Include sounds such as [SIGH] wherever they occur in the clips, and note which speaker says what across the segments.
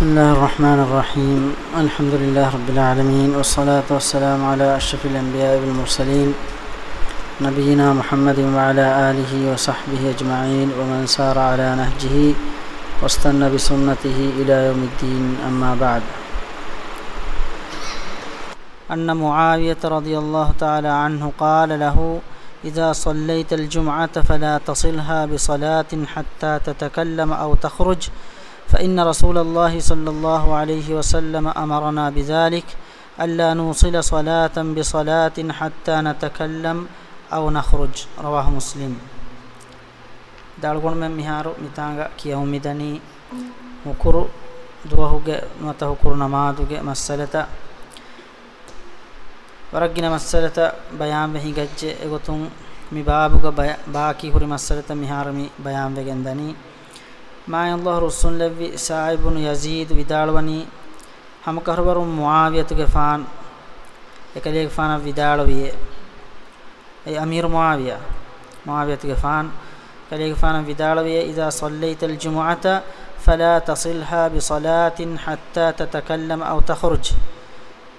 Speaker 1: بسم الله الرحمن الرحيم الحمد لله رب العالمين والصلاة والسلام على أشرف الأنبياء والمرسلين نبينا محمد وعلى آله وصحبه أجمعين ومن سار على نهجه واستنى بسنته إلى يوم الدين أما بعد أن معاوية رضي الله تعالى عنه قال له إذا صليت الجمعة فلا تصلها بصلاة حتى تتكلم أو تخرج فإن رسول الله صلى الله عليه وسلم أمرنا بذلك ألا نوصل صلاة بصلاة حتى نتكلم أو نخرج رواه مسلم دالغون من مهارو متانغا كيو مدني مكرو دوهوغ متهكر نمادوغ مسألة ورقنا مسألة بيان بهي گجّ اغتون مبابو باكي باقي هوري مسألة مهارمي بيان بگندني ما الله رسول لبي سعيد بن يزيد ودالوني هم كهربر معاوية تكفان يكلي كفان ودالوية أي أمير معاوية معاوية تكفان يكلي كفان ودالوية إذا صليت الجمعة فلا تصلها بصلاة حتى تتكلم أو تخرج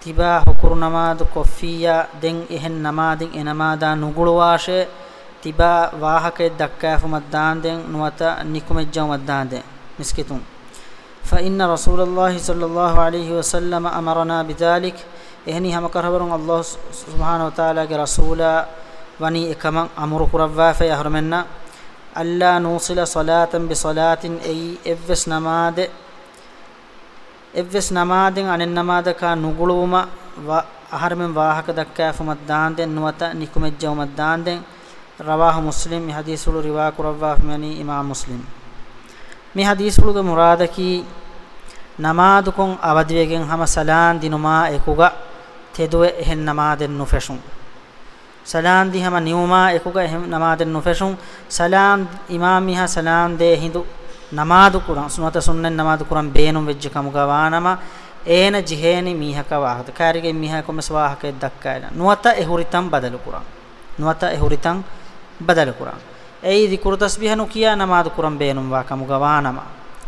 Speaker 1: تباه كرنماد كفية دين إهن نماد إنمادا نقلواشه තිබා වාහකේ දක්කාෆුමත් දාන්දෙන් නුවත නිකුමෙජ්ජවමත් දාන්දෙන් මිස්කිතුන් فإن رسول الله صلى الله عليه وسلم أمرنا بذلك إهني هم كرهبرون الله سبحانه وتعالى رسولا وني إكمن أمر كرفا فيهرمنا ألا نوصل صلاة بصلاة أي إفس نماد إفس نماد عن النماد كا نقلوما وأهرمن واحك دكا فمدان دين نوتا نكمجومدان دين රවාහ මුස්ලිම් මේ හදීස් වල රිවා කරවවා මෙනි ඉමාම් මුස්ලිම් මේ හදීස් වලගේ මුරාද කි නමාදුකම් අවදිවේගෙන් හැම සලාන් දිනුමා එකුගා තෙදුවේ එහෙන් නමාදෙන් නුෆෙෂුම් සලාන් දිහම නියුමා එකුගා එහෙන් නමාදෙන් නුෆෙෂුම් සලාන් ඉමාමිහා සලාන් දේ හිඳු නමාදු කුරන් සුනත සුන්නෙන් නමාදු කුරන් බේනුම් වෙජ්ජ කමුගා වානම ඒන ජිහේනි මීහක වාහත කාරිගේ මීහකොම ස්වාහකෙ දක්කායන නුවත එහුරිතම් බදලු කුරන් නුවත එහුරිතම් badal kuran ei zikru tasbihanu kiya namaz kuran beenum wa kamu gawanama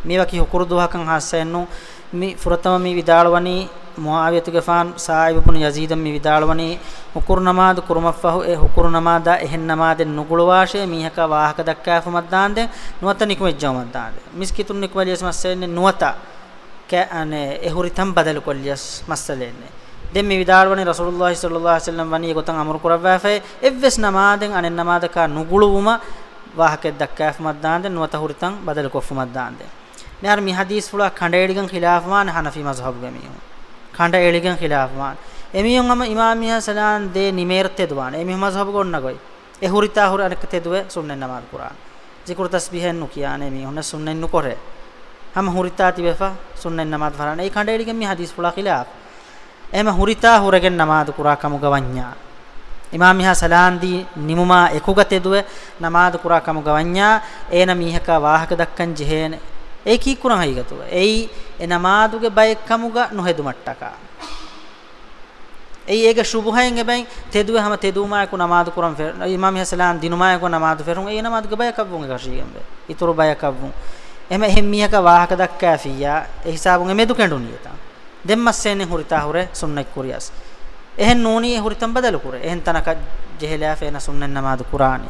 Speaker 1: mewa ki hukuru duha kan hasennu mi furatama mi vidalwani muawiyatu gafan sa'ib ibn yazid mi vidalwani hukur namaz kurumafahu e hukur namada ehen namaden nugulwashe mihaka wahaka dakkafu maddande nuwata nikumejjaw maddande miskitun nikumalias masenne nuwata ka ane ehuritam badal kolliyas masalene dem mi vidarwani rasulullah sallallahu alaihi wasallam wani gotan amru kurawwafe evves namaden anen namadaka nuguluwuma wahake dakkaf maddande nuwata huritan badal kofu maddande me har mi hadis fula khandeeligan khilafman hanafi mazhab gamiyo khandeeligan khilafman emiyum ama imamiya salan de nimerte dwan emi mazhab gonna goy e hurita hur anakte duwe sunne namad quran zikr tasbihen nu kiyane mi hunne sunne nu kore ham hurita tibefa sunne namad farane e khandeeligan mi hadis fula khilaf එම හුරිතා හුරගෙන් නමාද කුරා කමුග වඤ්ඤා ඉමාම් මිහා සලාන්දී නිමුමා එකුගතේ දුව නමාද කුරා කමුග වඤ්ඤා ඒන මීහක වාහක දක්කන් ජෙහෙන ඒ කී කුරම හයිගතුව එයි ඒ නමාදුගේ බය කමුග නොහෙදු මට්ටකා ඒ ඒක සුබුහයෙන් ගෙබෙන් තෙදුව හැම තෙදුමාය කු නමාද කුරම් ෆෙර ඉමාම් මිහා සලාන් දිනුමාය කු නමාද ෆෙරුන් ඒ නමාදුගේ බය කබ්බුන් ගශීගම් බේ ඉතුරු බය කබ්බුන් එම එහෙම් මීහක වාහක දක්කා ෆියා ඒ හිසාබුන් එමෙදු කැඬුනියතා දෙම්මස්සේනේ හුරිතා හුරේ සුන්නෙක් කුරියස් එහෙන් නෝනී හුරිතම් බදලු කුරේ එහෙන් තනක ජෙහෙලා ෆේන සුන්නෙන් නමාදු කුරානි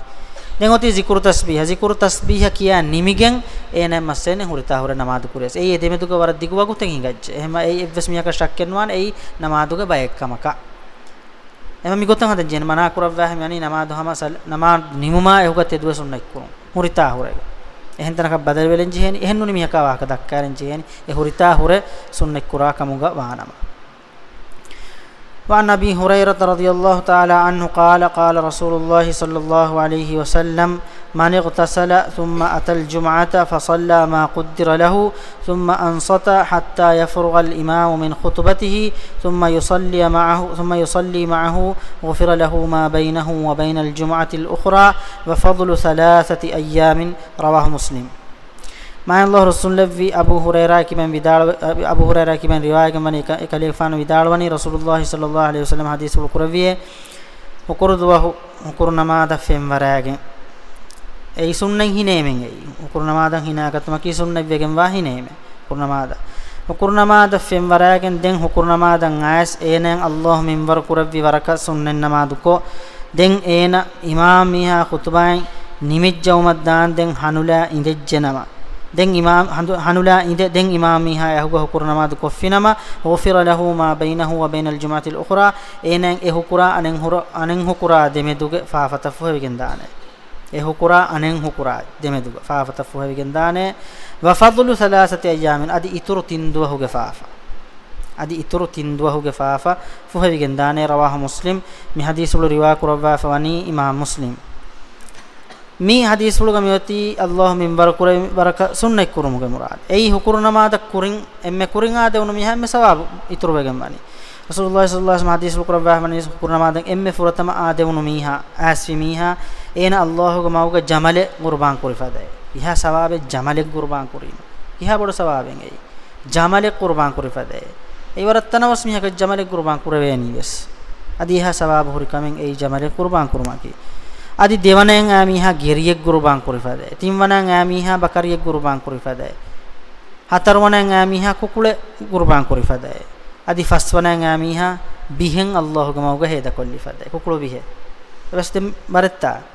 Speaker 1: දැන් ඔති zikr tasbih zikr tasbih කියා නිමිගෙන් එනේ මස්සේනේ හුරිතා හුරේ නමාදු කුරියස් ඒ දෙමෙතුක වර දිගු වගුතෙන් හිඟච්ච එහෙම ඒ එවස්මියක ශක් කරනවා ඒ නමාදුක බයෙක්කමක එම මිගොතන් හදන් ජෙන මනා කුරව්වා හැම යනි නමාදු හම නමා නිමුමා එහුගත එදුව සුන්නෙක් කුරුම් හුරිතා හුරේ එහෙන් තනක බදල් වෙලෙන් ජීහෙනි එහෙන් නුනි මිහකවාක දක්කාරෙන් ජීහෙනි ඒ හුරිතා හුර සුන්නෙක් කුරා කමුග වානම وعن ابي هريره رضي الله تعالى عنه قال قال رسول الله صلى الله عليه وسلم من اغتسل ثم اتى الجمعه فصلى ما قدر له ثم انصت حتى يفرغ الامام من خطبته ثم يصلي معه ثم يصلي معه غفر له ما بينه وبين الجمعه الاخرى وفضل ثلاثه ايام رواه مسلم ما الله رسول الله ابو هريره كمن ودال ابو هريره كمن روايه كمن كليفان ودالوني رسول الله صلى الله عليه وسلم حديث القرويه وقرضه قرنما دفهم وراگه اي سنن هينيمن اي قرنما دان هيناگتما كي سنن وگم واهينيم قرنما دا قرنما دفهم وراگن دين قرنما دان اس اينن الله منبر قروي وركه سنن نمادكو دين اين امام ميها خطباين නිමිජ්ජවමත් දාන් දැන් හනුලා ඉඳෙජ්ජනවා දැන් ඉමාම් හනුලා ඉඳ දැන් ඉමාම් මිහා යහුගහ කුර නමාද කොෆිනම ගෆිර ලහු මා බයිනහු ව බයිනල් ජුමාති අල් උඛරා එනං එ හුකුරා අනෙන් හුර අනෙන් හුකුරා දෙමෙදුග ෆාෆත ෆුහවිගෙන් දානේ එ හුකුරා අනෙන් හුකුරා දෙමෙදුග ෆාෆත ෆුහවිගෙන් දානේ ව ෆද්ලු සලාසති අයාමින් අදි ඉතුරු තින්දුවහුගේ ෆාෆා අදි ඉතුරු තින්දුවහුගේ ෆාෆා ෆුහවිගෙන් දානේ රවාහ මුස්ලිම් මි හදීසුල් රිවා කුරවා ෆවනි ඉමාම් මුස්ලිම් mi hadis huluga miwati allah min barakura baraka sunnai kurumuge murad ei hukuru namada kurin emme kurin ade unu mi hamme sawab ituru wegen mani rasulullah sallallahu alaihi wasallam hadis hukura bahmani hukuru namada emme furatama ade unu miha asfi miha ena allah go mauga jamale qurban kurifade iha sawabe jamale qurban kurin iha bodu sawaben ei jamale qurban kurifade ei warattana was miha ga jamale qurban kurave ni bes adi iha sawab hurikamen ei jamale qurban kurumaki adi devanen amiha geriyek gurban kurifade tinwanan amiha bakariyek gurban kurifade hatarwanan amiha kukule gurban kurifade adi faswanan amiha bihen allah gamauga heda kollifade kukulo bihe raste maretta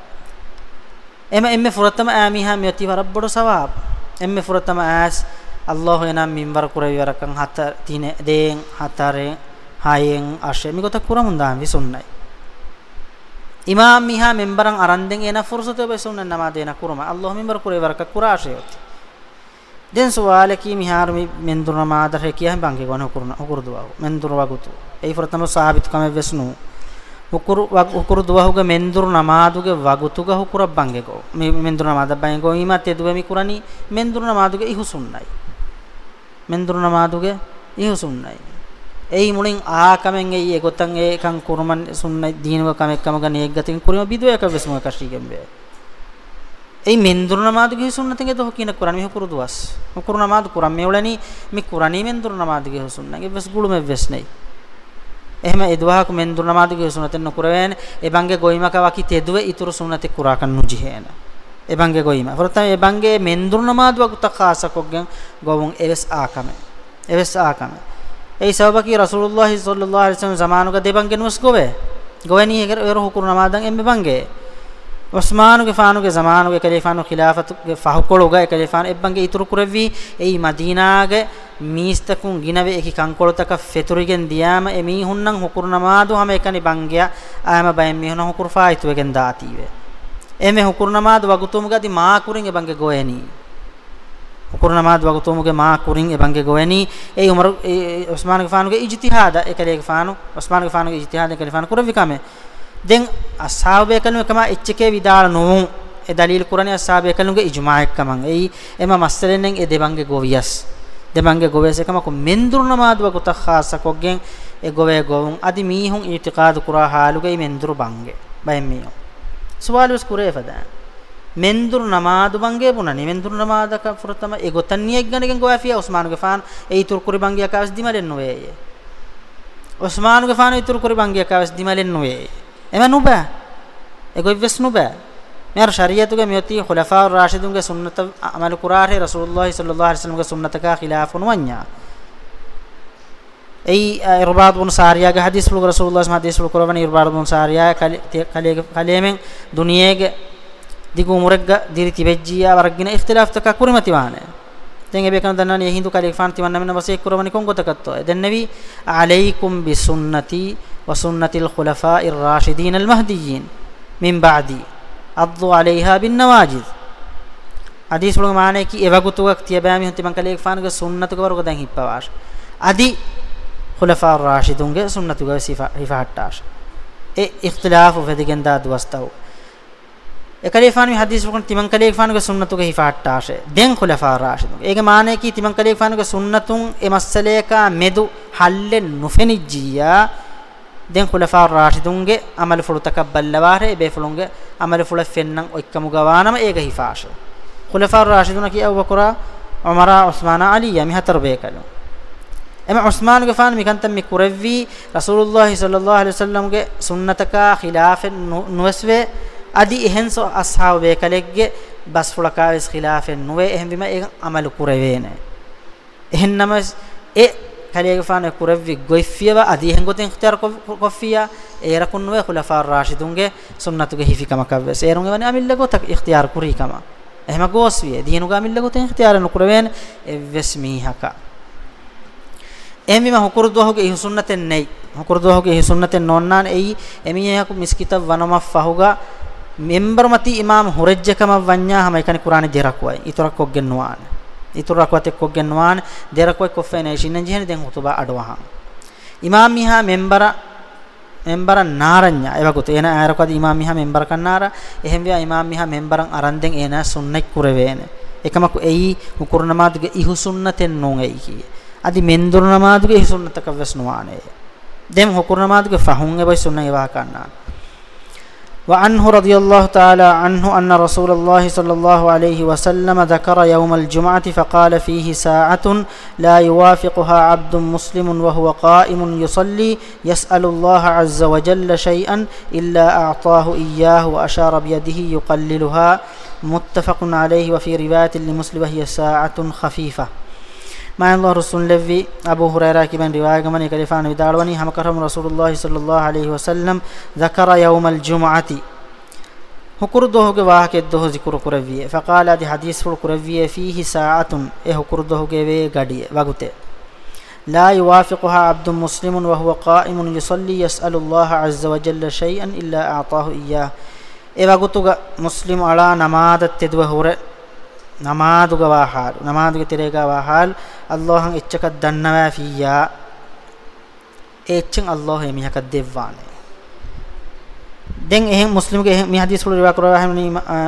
Speaker 1: ema emme furatama amiha myati varabbodo sawab emme furatama as allah enam minbar kurayarakan hatar tine den hatare hayen ashe migota kuramunda vi sunnai ඉමාම් මිහා මෙම්බරන් අරන්දෙන් එන ෆුර්සත වෙසුන්න නමාදේන කුරුම අල්ලාහ් මෙම්බර කුරේ වරක කුරාෂයොත් දෙන් සවාල කී මිහාර මෙන් දුර නමාදර කියා බංගේ ගොන කුරුන හුකුරු දුවව මෙන් දුර වගුතු ඒ ෆරතම සාහිබිත් කම වෙස්නු හුකුරු හුකුරු දුවහුගේ මෙන් දුර නමාදුගේ වගුතුග හුකුර බංගේ ගෝ මේ මෙන් දුර නමාද බංගේ ගෝ ඊමත් එදුවේ මි කුරණි මෙන් දුර නමාදුගේ ඉහුසුන්නයි මෙන් දුර නමාදුගේ ඉහුසුන්නයි ei mulin aakamen ei egotan ekan kurman sunna diinuwa kamekkama gan eggatin kurima biduwa ka vesma kashigen be ei mendurna maadu ge sunnaten ge doh kina kurani me kuru duwas me kuruna maadu kuram me ulani me kurani mendurna maadu ge sunna ge ves gulu me ves nei එහෙම එදවහක මෙන්දුන මාදුගේ සුනතෙන් නොකර වේන එබංගේ ගොයිමක වකි තෙදුවේ ඉතුරු සුනතේ කුරා කන්නු ජීහේන එබංගේ ගොයිම හොරතම එබංගේ මෙන්දුන මාදුවක තකාසකොග්ගෙන් ගොවුන් එවස් ආකම එවස් ආකම ඒ සබකි රසූලුල්ලාහි සල්ලල්ලාහු අලයිහි වසල්ලම් zamanuge debange nus gobe gowani eger ero hukuru namadan emme bange උස්මානුගේ ෆානුගේ zamanuge කලිෆානු ඛිලාෆතුගේ ෆහකොළුගේ කලිෆාන එබ්බන්ගේ ඉතුරු කුරෙවි එයි මදීනාගේ මීස්තකුන් ගිනවේ එකි කංකොලතක ෆෙතුරිගෙන් දියාම එමි හුන්නම් හුකුරු නමාදු හැම එකනි බංගයා ආයම බයෙන් මිහුන හුකුරු ෆායිතුගෙන් දාතිවේ එමෙ හුකුරු නමාදු වගුතුම් ගති මා කුරින් එබංගේ ගොයනී කුරන මාත් වගතුමුගේ මා කුරින් එබංගේ ගොවැනි ඒ උමර උස්මාන් ගෆානුගේ ඉජ්තිහාද එකලේ ගෆානු උස්මාන් ගෆානුගේ ඉජ්තිහාද එකලේ ගෆානු කුරවිකමේ දැන් අස්හාබේ කනු එකම එච්චකේ විදාල නොවුන් ඒ දලීල් කුරණේ අස්හාබේ කනුගේ ඉජ්මා එක්කමන් එයි එම මස්තරෙන්ෙන් ඒ දෙබංගේ ගොවියස් දෙබංගේ ගොවැස එකම කො මෙන්දුරුන මාත් වගත ખાසකොග්ගෙන් ඒ ගොවේ ගොවුන් අදි මීහුන් ඉතිකාද කුරා හාලුගේ මෙන්දුරු බංගේ බයෙන් මියෝ සුවාලුස් කුරේ ෆදා menduru namadu bange bunani menduru namada ka furtama e gotanniye ganegen goafiya usmanu gefan e itur kuri bange akavs dimalen noye usmanu gefan e itur kuri bange akavs dimalen noye ema nuba e goivs nuba මෙහර ශරීයතුගේ මෙති ඛුලෆා රාෂිදුන්ගේ සුන්නත අමල කුරාහේ රසූලුල්ලාහි සල්ලල්ලාහු අලයිහි වසල්ලම්ගේ සුන්නතක ඛිලාෆුන් වඤ්ඤා ඒ ඉර්බාද් බුන් සාරියාගේ හදීස් වල රසූලුල්ලාහි මහදීස් වල කරවන ඉර්බාද් බුන් සාරියා කලේ කලේමෙන් දුනියේගේ digu umurega diri tibejjiya waragina ikhtilaf taka kurmati waane den ebe kan dannan ye hindu kali fanti wanna menna wasik kurmani kongo takatto den nabi alaykum bi sunnati wa sunnati al khulafa'ir rashidin al mahdiyyin min ba'di addu alayha bin nawajid hadis lu maane ki evagutuak tiyabami hunti man kali fan ga sunnatu ga wargo dan hippawash adi khulafa'ir rashidun ga sunnatu ga sifa hifa hattash e ikhtilaf fedigen da dwastaw එකලේෆාන හදීස් වකන් තිමන් කලේෆානගේ සුන්නතුගේ හිෆාට්ටාෂේ දෙන් ඛුලෆා රාෂිදුන් ඒගේ මානේ කී තිමන් කලේෆානගේ සුන්නතුන් ඒ මස්සලේකා මෙදු හල්ලෙන් නුෆෙනිජ්ජියා දෙන් ඛුලෆා රාෂිදුන්ගේ අමල ෆුළු තකබ්බල්ලවාරේ බේෆුලුන්ගේ අමල ෆුළ ෆෙන්නන් ඔක්කමු ගවානම ඒක හිෆාෂ ඛුලෆා රාෂිදුන කී අවබකරා උමරා උස්මාන අලියා මිහතර බේකලු එම උස්මාන් ගෆාන මිකන්තම් මි කුරෙව්වි රසූලුල්ලාහි සල්ලල්ලාහු අලයිහි වසල්ලම්ගේ සුන්නතකා ඛිලාෆෙන් නුවස්වේ adi ehen so ashab ve kalegge bas fulakaves khilafen nuve ehen bima e amal kurevene ehen namas e kalege fane kurevvi goifieva adi ehen goten ikhtiar kofia e rakun nuve khulafa rashidunge sunnatuge hifikama kavves erunge vane amille gotak ikhtiar kurikama ehma gosvi dinuga amille goten ikhtiar nukureven evves mihaka එමිම හුකුරුදුවහුගේ ඉහි සුන්නතෙන් නැයි හුකුරුදුවහුගේ ඉහි සුන්නතෙන් නොන්නාන එයි එමියහකු මිස්කිතව වනම ෆහුගා member මති ඉමාම් හොරෙජ්ජකම වඤ්ඤා හැම එකනි කුරානි දෙරක්වයි ඉතරක් කොග්ගෙන් නුවාන ඉතරක් වතේ කොග්ගෙන් නුවාන දෙරක්වයි කොෆේනේ ශින්න ජීහන දැන් හුතුබා අඩවහන් ඉමාම් මිහා මෙම්බර මෙම්බර නාරඤ්ඤා එවකුත එන ආරකවද ඉමාම් මිහා මෙම්බර කන්නාර එහෙම වියා ඉමාම් මිහා මෙම්බරන් අරන් දැන් එන සුන්නෙක් කුරවේන එකමකු එයි හුකුරනමාදුගේ ඉහු සුන්නතෙන් non එයි කිය අදි මෙන්දුරනමාදුගේ ඉහු සුන්නතක වස් නුවානේ දෙම් හුකුරනමාදුගේ ෆහුන් එබයි සුන්න එවා කන්නාන وعنه رضي الله تعالى عنه أن رسول الله صلى الله عليه وسلم ذكر يوم الجمعة فقال فيه ساعة لا يوافقها عبد مسلم وهو قائم يصلي يسأل الله عز وجل شيئا إلا أعطاه إياه وأشار بيده يقللها متفق عليه وفي رواية لمسلم وهي ساعة خفيفة ما الله رسول لفي أبو هريرة كبن رواية من يكلفان بداروني هم كرم رسول الله صلى الله عليه وسلم ذكر يوم الجمعة هكر دوهج واهك الدوه ذكر كرفية فقال هذا حديث كرفية فيه ساعة إيه هكر دوهج وي غدي وقته لا يوافقها عبد مسلم وهو قائم يصلي يسأل الله عز وجل شيئا إلا أعطاه إياه إيه وقتك مسلم على نمادت تدوه هريرة නමාදුග වාහාල් නමාදුග තිරේග වාහාල් අල්ලාහන් එච්චක දන්නවා ෆියා එච්චන් අල්ලාහ එමිහක දෙවවානේ දැන් එහෙන් මුස්ලිම්ගේ එහෙන් මේ හදීස් වල රිවා කරවා හැමනි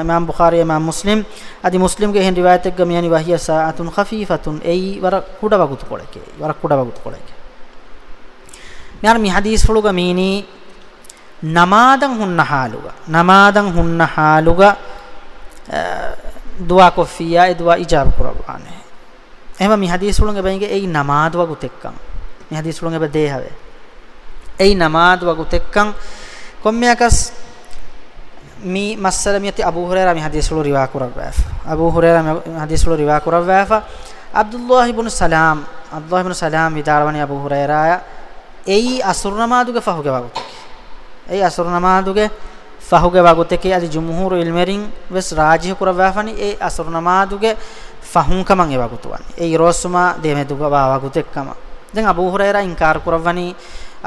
Speaker 1: ඉමාම් බුඛාරි ඉමාම් මුස්ලිම් අදි මුස්ලිම්ගේ එහෙන් රිවායත් එක මියනි වහිය සාඅතුන් ඛෆීෆතුන් එයි වර කුඩ වගුතු කොලකේ වර කුඩ වගුතු කොලකේ මෙහර මේ හදීස් වල ගමීනි නමාදන් හුන්න හාලුග නමාදන් හුන්න හාලුග දුවා කො ෆියා ඒ දුවා ඉජාබ් කරවානේ එහෙම මේ හදීස් වලගේ බැංගේ ඒ නමාද වගු තෙක්කම් මේ හදීස් වලගේ බදේ හැවේ ඒ නමාද වගු තෙක්කම් කොම්මියකස් මේ මස්සල මියති අබූ හුරේරා මේ හදීස් වල රිවා කරවෑෆ අබූ හුරේරා මේ හදීස් වල රිවා කරවෑෆ අබ්දුල්ලාහ් ඉබ්නු සලාම් අබ්දුල්ලාහ් ඉබ්නු සලාම් විදාරවනි අබූ හුරේරා ඒ අසුර නමාදුගේ ෆහුගේ වගු ඒ අසුර නමාදුගේ ފަހުގެ ވަގުތެކި އަދި ޖުމުހޫރު ޢިލްމެރިން ވެސް ރާޖިހު ކުރަވައިފަނި އެ އަސުރު ނަމާދުގެ ފަހުންކަމަށް އެ ވަގުތުވަނި އެ އިރޯސުމާ ދޭމެދުގަވާ ވަގުތެއްކަމަ දැන් අබූ හුරෛරා ඉන්කාර් කරවණි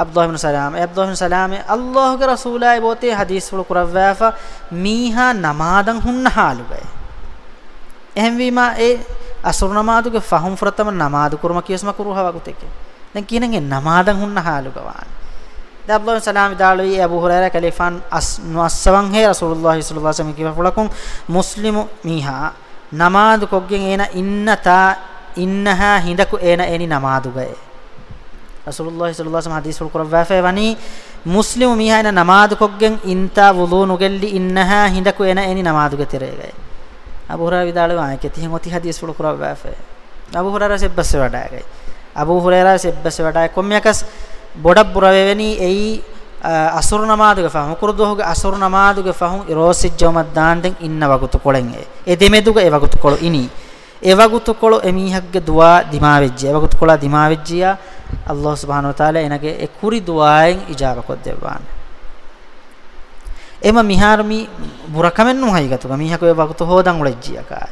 Speaker 1: අබ්දුල්ලාහ් ඉබ්නු සලාම අබ්දුල්ලාහ් ඉබ්නු සලාම අල්ලාහ්ගේ රසූලයි බොතේ හදීස් වල කරවෑෆා මීහා නමාදන් හුන්න හාලුබේ එහෙන් වීමා ඒ අසුර නමාදුගේ ෆහම් ෆරතම නමාදු කුරුම කියස්ම කුරුහවගුතෙක දැන් කියනගේ නමාදන් හුන්න හාලුගවාන දබ්ලෝ සලාම් දාලුයි අබු හුරෛරා කලිෆාන් අස්වන් හේ රසූලුල්ලාහි සල්ලල්ලාහු අලයිහි වසල්ලම් කිව ෆලකුම් මුස්ලිමු මීහා නමාදු කොග්ගෙන් එන ඉන්නතා ඉන්නහා හිඳකු එන එනි නමාදුගේ රසූලුල්ලාහි සල්ලල්ලාහු අලයිහි වසල්ලම් හදීස් කුරවා ෆේවනි මුස්ලිමු මීහා එන නමාදු කොග්ගෙන් ඉන්තා වුලූ නුගෙල්ලි ඉන්නහා හිඳකු එන එනි නමාදුගේ තිරේගේ අබු හුරෛරා විදාලුයි ආයකේ තිහෙන් ඔති හදීස් කුරවා ෆේ අබු හුරෛරා සෙබ්බස් වඩාගේ අබු හුරෛරා සෙබ්බස් වඩායි කොම්යකස් බොඩක් පුරවෙවැනි එයි අසුරු නමාදුග ෆහම් කුරුදෝහුගේ අසුරු නමාදුග ෆහම් රෝසිජ්ජොමත් දාන්දෙන් ඉන්න වගුතු කොලෙන් ඒ ඒ දෙමෙදුග ඒ වගුතු කොළ ඉනි ඒ වගුතු කොළ එමීහක්ගේ දුවා දිමා වෙජ්ජිය ඒ වගුතු කොළ දිමා වෙජ්ජියා අල්ලාහ් සුබ්හානහු වතාලා එනගේ ඒ කුරි දුවායෙන් ඉජාබ කොත් දෙවාන එම මිහාර්මි බුරකමෙන් නුහයිගතුග මිහක ඒ වගුතු හොදන් උලෙජ්ජියා කායි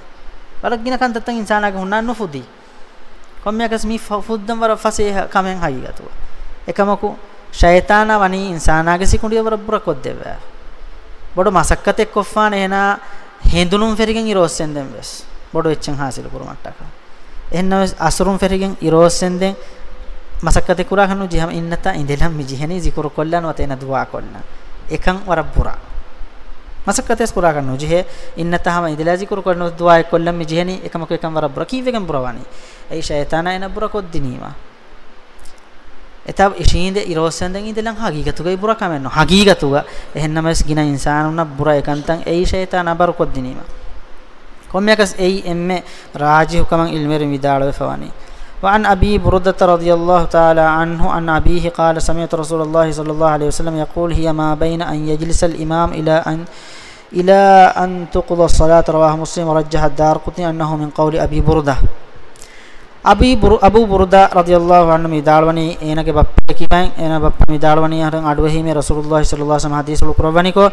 Speaker 1: බලගින කන්තත්තන් ඉන්සානාගේ හුන්නා නොෆුදි කොම්මයකස් මි ෆුද්දම් වර ෆසේ කමෙන් හයිගතුවා එකමಕು ಶೈತಾನ ವನಿ ಇನ್ಸಾನಾಗೆ ಸಿಕುಂಡಿಯ ರಬ್ಬರ ಕೊದ್ದೆವ ಬಡು ಮಸಕ್ಕತೆ ಕೊಫಾನ ಏನ ಹೆಂದುನುಂ ಫೆರಿಗೆನ್ ಇರೋಸೆಂದೆಂ ವೆಸ್ ಬಡು ಎಚ್ಚಂ ಹಾಸಿಲ್ ಕುರು ಮಟ್ಟಕ ಎನ್ನ ಅಸರುಂ ಫೆರಿಗೆನ್ ಇರೋಸೆಂದೆಂ ಮಸಕ್ಕತೆ ಕುರಾಹನು ಜಿಹಮ ಇನ್ನತ ಇಂದೆಲಂ ಮಿಜಿಹನಿ ಜಿಕುರು ಕೊಲ್ಲನ ವತೇನ ದುವಾ ಕೊಲ್ಲನ එකං වරක් පුරා මසකතස් පුරා ගන්න උජේ ඉන්නතහම ඉදලා zikr කරන දුආයි කොල්ලම් මිජෙහනි එකමක එකම් වරක් පුරා කීවෙකම් පුරවණි ඒ ෂයතනා එන පුරා කොද්දිනීවා එතබ ඉෂීන්ද ඉරෝසෙන්දෙන් ඉඳලන් හගීගතුගේ බුර කමෙන්නු හගීගතුග එහෙන්නමස් ගින ඉන්සානුන බුර එකන්තන් එයි ෂයිතාන අබර කොද්දිනීම කොම්යකස් එයි එම්මේ රාජි හුකමන් ඉල්මෙරි විදාලව ෆවනි وعن أبي بردة رضي الله تعالى عنه عن أبيه قال سمعت رسول الله صلى الله عليه وسلم يقول هي ما بين أن يجلس الإمام إلى أن إلى أن تقضى الصلاة رواه مسلم ورجح الدار قطني أنه من قول أبي بردة ಅಬಿ ಬುರು ಅಬು ಬುರುದ ರದಿಯಲ್ಲಾಹು ಅನ್ನು ಮಿದಾಳವನಿ ಏನಗೆ ಬಪ್ಪ ಕಿಬೈ ಏನ ಬಪ್ಪ ಮಿದಾಳವನಿ ಹರಂ ಅಡುವಹಿಮೆ ರಸೂಲುಲ್ಲಾಹಿ ಸಲ್ಲಲ್ಲಾಹು ಅಲೈಹಿ ವಸಲ್ಲಂ ಹದೀಸ್ ಉಲ್ ಕುರವನಿಕೋ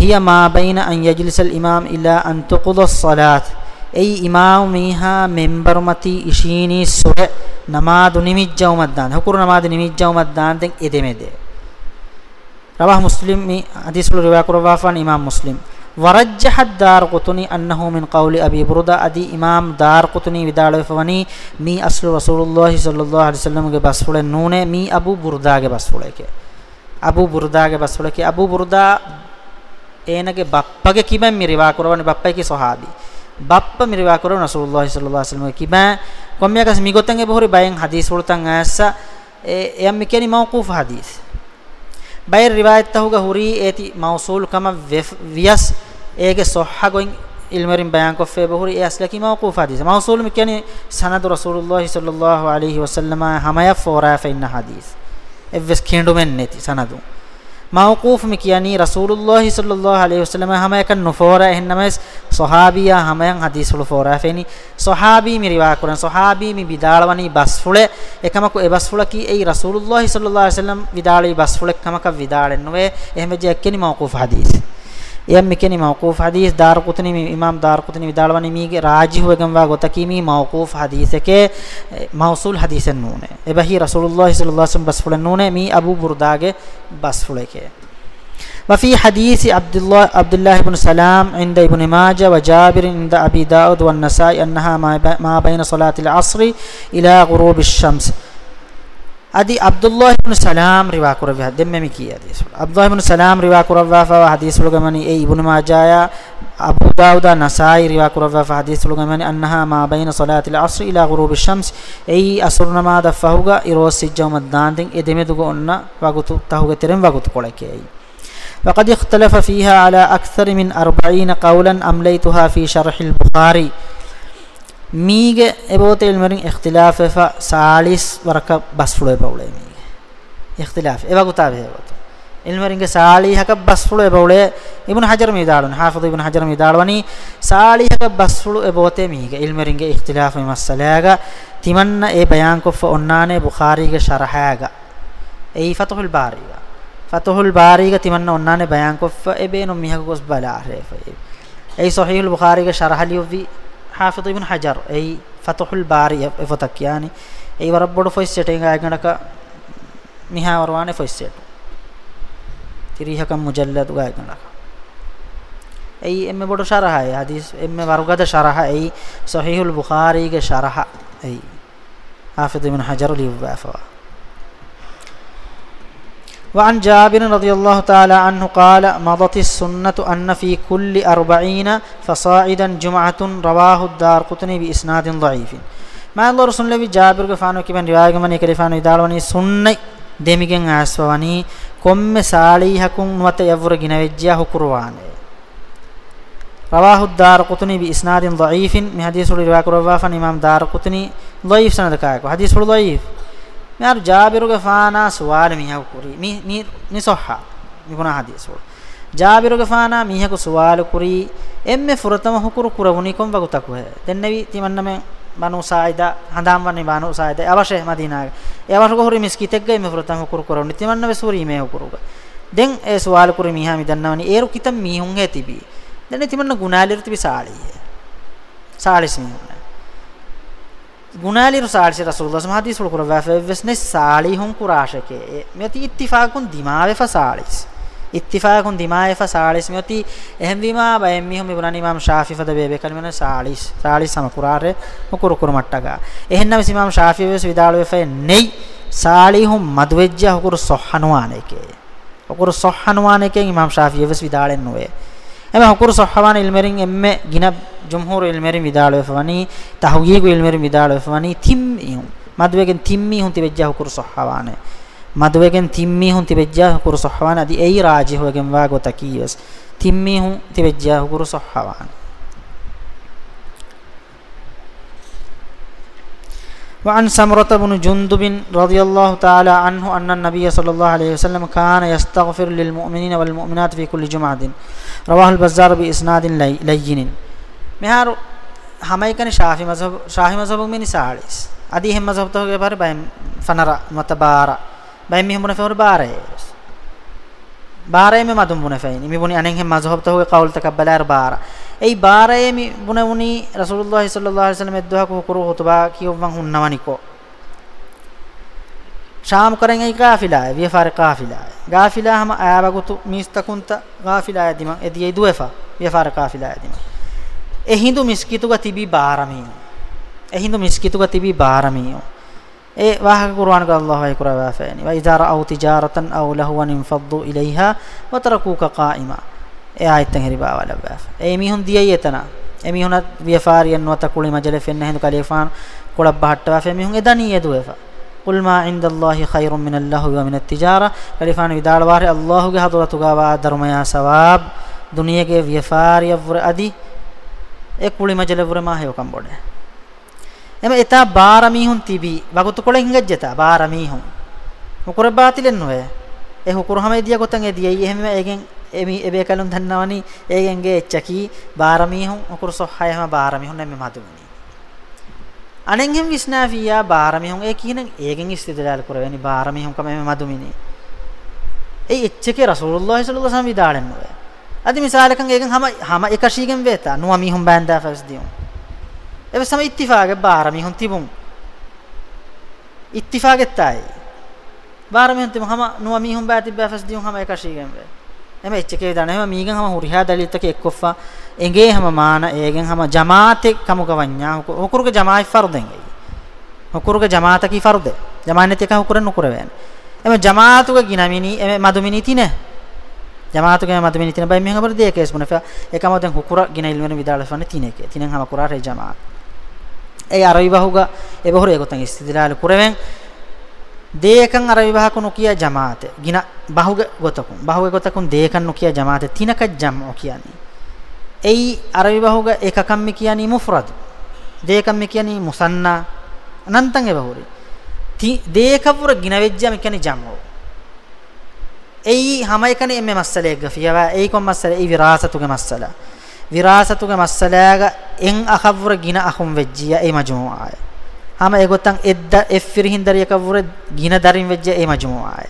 Speaker 1: ಹಿಯ ಮಾ ಬೈನ ಅನ್ ಯಜ್ಲಿಸ ಅಲ್ ಇಮಾಮ್ ಇಲ್ಲಾ ಅನ್ ತುಕುದ ಸಲಾತ್ ಐ ಇಮಾಮ್ ಮೀಹಾ ಮೆಂಬರ್ ಮತಿ ಇಶೀನಿ ಸುರೆ ನಮಾದು ನಿಮಿಜ್ಜೌ ಮದ್ದಾನ್ ಹಕುರು ನಮಾದು ನಿಮಿಜ್ಜೌ ಮದ್ದಾನ್ ತೆಂ ಎದೆ ಮೆದೆ ರವಾಹ ಮುಸ್ಲಿಂ ಮಿ ಹದೀಸ್ ಉಲ್ ರಿವಾ ಕುರವಾಫಾನ್ ಇಮಾಮ್ ಮುಸ್ಲಿಂ ورجح الدارقطني انه من قول ابي برده ادي امام دارقطني ودالو فوني مي اصل رسول الله صلى الله عليه وسلم کے بس پڑے نون مي ابو برده کے بس پڑے کے ابو برده کے بس پڑے کے ابو برده ඒනගේ බප්පගේ කිබෙන් මිරිවා කරවන්නේ බප්පයි කි සහාබි බප්ප මිරිවා කරවන රසූලුල්ලාහි සල්ලල්ලාහු අලයිහි වසල්ලම කිබෙන් කොම්මියකස් මිගොතන්ගේ බොහරි බයෙන් හදීස් වලතන් ඇස්ස එයම් මිකේනි මවකූෆ් හදීස් බයිර් රිවායත් තහුග හුරී ඒති මෞසූල් කම වියස් ඒගේ සොහ්හ ගොයින් ඉල්මරින් බයන් කොෆේ බහුරි ඒ අස්ලකි මවකූෆ හදීස් මෞසූල් මි කියන්නේ සනද රසූලුල්ලාහි සල්ලල්ලාහු අලයිහි වසල්ලම හමය ෆෝරා ෆින්න හදීස් එවස් කේඬුමෙන් නැති සනදු මවකූෆ් මි කියන්නේ රසූලුල්ලාහි සල්ලල්ලාහු අලයිහි වසල්ලම හැම එකන් නොෆෝරා එහෙන්නමස් සහාබියා හැමයන් හදීසුල් ෆෝරා ෆෙනි සහාබී මි රිවා කරන සහාබී මි විදාලවනි බස්ෆුලේ එකමක ඒ බස්ෆුල කි ඒ රසූලුල්ලාහි සල්ලල්ලාහු අලයිහි වසල්ලම් විදාලේ බස්ෆුලේ කමක විදාලෙන් නොවේ එහෙම ජැක්කෙනි මවකූෆ් හදීස් يم كني موقوف حديث دار قطني مي امام دار قطني دالواني مي راجي هو گم وا مي موقوف حديث كه موصول حديث نون ابهي رسول الله صلى الله عليه وسلم بس فلن نون مي ابو بردا گه بس فلے كه وفي حديث عبد الله عبد الله بن سلام عند ابن ماجه وجابر عند ابي داود والنسائي انها ما بين صلاه العصر الى غروب الشمس ادي عبد الله بن سلام روا كروا حديث ممي كي حديث عبد الله بن سلام روا كروا فا حديث لغمني اي ابن ماجه ابو داود النسائي روا كروا فا حديث لغمني انها ما بين صلاه العصر الى غروب الشمس اي اصر نماز فهوغا يروس جوم داندين ادمدغو ان وغتو تهوغ ترم وغتو كولكي وقد اختلف فيها على اكثر من 40 قولا امليتها في شرح البخاري මීගේ එබෝතේ ඉල්මරින් ඉඛ්තිලාෆ ෆ සාලිස් වරක බස්ෆුලේ පවුලේ මීගේ ඉඛ්තිලාෆ ඒවා ගුතාවේ ඒවත ඉල්මරින්ගේ සාලිහක බස්ෆුලේ පවුලේ ඉබ්නු හජර් මීදාලුන් හාෆිද් ඉබ්නු හජර් මීදාලවනි සාලිහක බස්ෆුලේ එබෝතේ මීගේ ඉල්මරින්ගේ ඉඛ්තිලාෆ මස්සලාග තිමන්න ඒ බයාන් කොෆ ඔන්නානේ බුඛාරීගේ ශරහාග ඒ ෆතහුල් බාරීග ෆතහුල් බාරීග තිමන්න ඔන්නානේ බයාන් කොෆ එබේනො මිහක කොස් බලාරේ ඒ සහීහුල් බුඛාරීගේ ශරහලියොවි حافظ ابن حجر اي فتح الباري افتك يعني اي وربود فيسيتين غاغنك ميها وروانه فيسيت تريحكم مجلد غاغنك اي ام بودو شرح اي حديث ام ورغد شرح اي صحيح البخاري کے شرح اي حافظ ابن حجر لي وفوا وعن جابر رضي الله تعالى عنه قال مضت السنة أن في كل أربعين فصاعدا جمعة رواه الدار قطني بإسناد ضعيف ما الله رسول الله جابر فانو كبن رواية من يكري فانو واني سنة ديميكين واني كم ساليهكم نوات يفر جنوجيا هكروان رواه الدار قطني بإسناد ضعيف من حديث رواية رواية فان إمام دار قطني ضعيف سندكاكو حديث ضعيف මාරු ජාබිරුගේ ෆානා සුවාල මිහක කුරි මි නි නිසොහා මිපුනා හදීස් වල ජාබිරුගේ ෆානා මිහක සුවාල කුරි එම්මෙ ෆුරතම හුකුරු කුරවුනි කොම් වගතකු හැ දෙන්නවි තිමන්නම බනු සායිදා හඳාම් වන්නේ බනු සායිදා අවශ්‍ය මදීනාගේ ඒ අවශ්‍ය කොහරි මිස්කිතෙක් ගේ මේ ෆුරතම හුකුරු කුරවුනි තිමන්නම සූරි මේ හුකුරුගා දැන් ඒ සුවාල කුරි මිහා මිදන්නවනි ඒරු කිතම් මිහුන් හැ තිබී දැන් තිමන්න ගුණාලිරු තිබි සාලිය සාලිස් මිහුන් ගුණාලිරු සාල්ෂි රසූලුල්ලාහ සමහදීසුල් කුරවාෆෙ වෙස්නේ සාලිහුම් කුරාෂකේ මෙති ඉත්තිෆාකුන් දිමාවෙ ෆසාලිස් ඉත්තිෆාකුන් දිමාවෙ ෆසාලිස් මෙති එහෙම්විමා බයෙන් මිහුම් ඉබ්‍රානි ඉමාම් ශාෆි ෆද බේබේ කල්මන සාලිස් සාලිස් සම කුරාරේ මුකුරු කුරු මට්ටගා එහෙන්නම ඉමාම් ශාෆි වෙස් විදාලු වෙෆෙ නෙයි සාලිහුම් මදවෙජ්ජා හුකුරු සොහ්හනුවානේකේ හුකුරු සොහ්හනුවානේකේ ඉමාම් ශාෆි වෙස් විදාලෙන් නොවේ اما حقور صحوان المرين ام جنب جمهور المرين ودالو فواني تحويق المرين ودالو فواني تيم මදුවේගෙන් තිම්මි හුන් තිබෙජ්ජා හුකුරු සොහවාන මදුවේගෙන් තිම්මි හුන් තිබෙජ්ජා හුකුරු සොහවාන අදි එයි රාජි හොගෙන් වා ගොත කීවස් තිම්මි හුන් තිබෙජ්ජා හුකුරු සොහවාන وعن سمرة بن جندب رضي الله تعالى عنه أن النبي صلى الله عليه وسلم كان يستغفر للمؤمنين والمؤمنات في كل جمعة رواه البزار بإسناد لين مهار همه شافي مذهب شافي مذهب من نساڑس ادی ہم مذهب تو بار بارے فنرا متبارا میں ہم نے فور بارے بارے میں مدم بنے فین می بنی انہیں مذہب تو قول تقبل اربار ای بارے می بنے ونی رسول اللہ صلی اللہ علیہ وسلم دعا کو کرو خطبہ کیو ون ہن نوانی کو شام کریں ای قافلہ ہے یہ فار قافلہ ہے قافلہ ہم آیا بگو تو میس تکون تا قافلہ ہے دیما ادی ای دوفا یہ فار قافلہ ہے دیما اے ہندو مسکیتو کا تیبی بارمی اے ہندو مسکیتو کا تیبی بارمی ඒ වාහක කුර්ආන් ගල්ලාහ් වයි කුරා වාෆෑනි වයිදා රාව් තිජාරතන් අව ලහුවන් ඉන්ෆද්දු ඉලයිහා වතරකූක කායිමා ඒ ආයතෙන් හරිබා වලබෑ ඒ මිහුන් දියයි එතන ඒ මිහුනත් වියෆාරියන් වත කුලි මජල ෆෙන්න හඳු කලිෆාන් කුලබ් බහට්ට වාෆෑ මිහුන් එදනී යදුවේෆා قل ما عند الله خير من اللهو ومن التجارة කලිෆාන් විදාල වාරේ අල්ලාහ්ගේ හදවතු ගාවා ධර්මයා සවාබ් දුනියගේ වියෆාරිය වර අදි ඒ කුලි මජල වර මා හේවකම් බොඩේ එම එතා බාරමීහුන් තිබී වගුතු කොළ හිඟජ්ජතා බාරමීහුන් හුකුර බාතිලෙන් නොය ඒ හුකුර හැම එදිය ගොතන් එදියයි එහෙම ඒගෙන් එමි එබේ කලුන් දන්නවනි ඒගෙන්ගේ එච්චකි බාරමීහුන් හුකුර සොහයම බාරමීහුන් නැමෙ මතුනි අනෙන්ගෙන් විස්නාෆියා බාරමීහුන් ඒ කියන ඒගෙන් ඉස්තිදලාල් කරවෙනි බාරමීහුන් කම එමෙ මතුමිනි ඒ එච්චකේ රසූලුල්ලාහි සල්ලල්ලාහු අලයිහි වසල්ලම් විදාලෙන් නොය අද මිසාලකන් ඒගෙන් හැම හැම එකශීගෙන් වේතා නුවමීහුන් බෑන්දා ෆස්දියුන් එවසම ඉත්තිෆාගේ බාර මිහුන් තිබුන් ඉත්තිෆාගෙත්තයි බාර මිහුන් තිබුන් හම නුව මිහුන් බෑ තිබ්බා ෆස් දියුන් හම එකශීගෙන් බෑ එම එච්චකේ දාන හැම මීගෙන් හම හුරිහා දලිතක එක්කොෆා එගේ හම මාන ඒගෙන් හම ජමාතේ කමුක වඤ්ඤා හුකුරුගේ ජමායි ෆර්දෙන් ඒ හුකුරුගේ ජමාතකි ෆර්ද ජමානත් එක හුකුරන් නුකුර වෑන එම ජමාතුක ගිනමිනි එම මදුමිනි තිනේ ජමාතුගේ මත මෙනි තින බයි මෙහඟ බර දෙකේස් මොනෆා එකම දැන් හුකුර ගින ඉල්වන විදාලස් වන්නේ තින එකේ තිනන් හම කුරා රේ ජමාත් ඒ අර විවාහුග එබහුර ඒකතන් ඉස්තිදලාල කුරවෙන් දේකන් අර විවාහක නොකිය ජමාත ගින බහුග ගොතකුන් බහුග ගොතකුන් දේකන් නොකිය ජමාත තිනක ජම්ෝ කියන්නේ එයි අර විවාහුග එකකම් මෙ කියන්නේ මුෆ්‍රද් දේකම් මෙ කියන්නේ මුසන්නා අනන්තං එබහුරි ති දේකවර ගින වෙජ්ජා මෙ කියන්නේ ජම්ෝ එයි හැම එකනේ මේ මස්සලේ ගෆියවා එයි කොම් මස්සලේ ඒ විරාසතුගේ මස්සලා විරාසතුගේ මස්සලාග එන් අකවර ගින අහුම් වෙජ්ජිය ඒ මජ්මුආය හැම ඒගොතන් එද්ද එෆ්ෆිරි හින්දරිය කවර ගින දරින් වෙජ්ජිය ඒ මජ්මුආය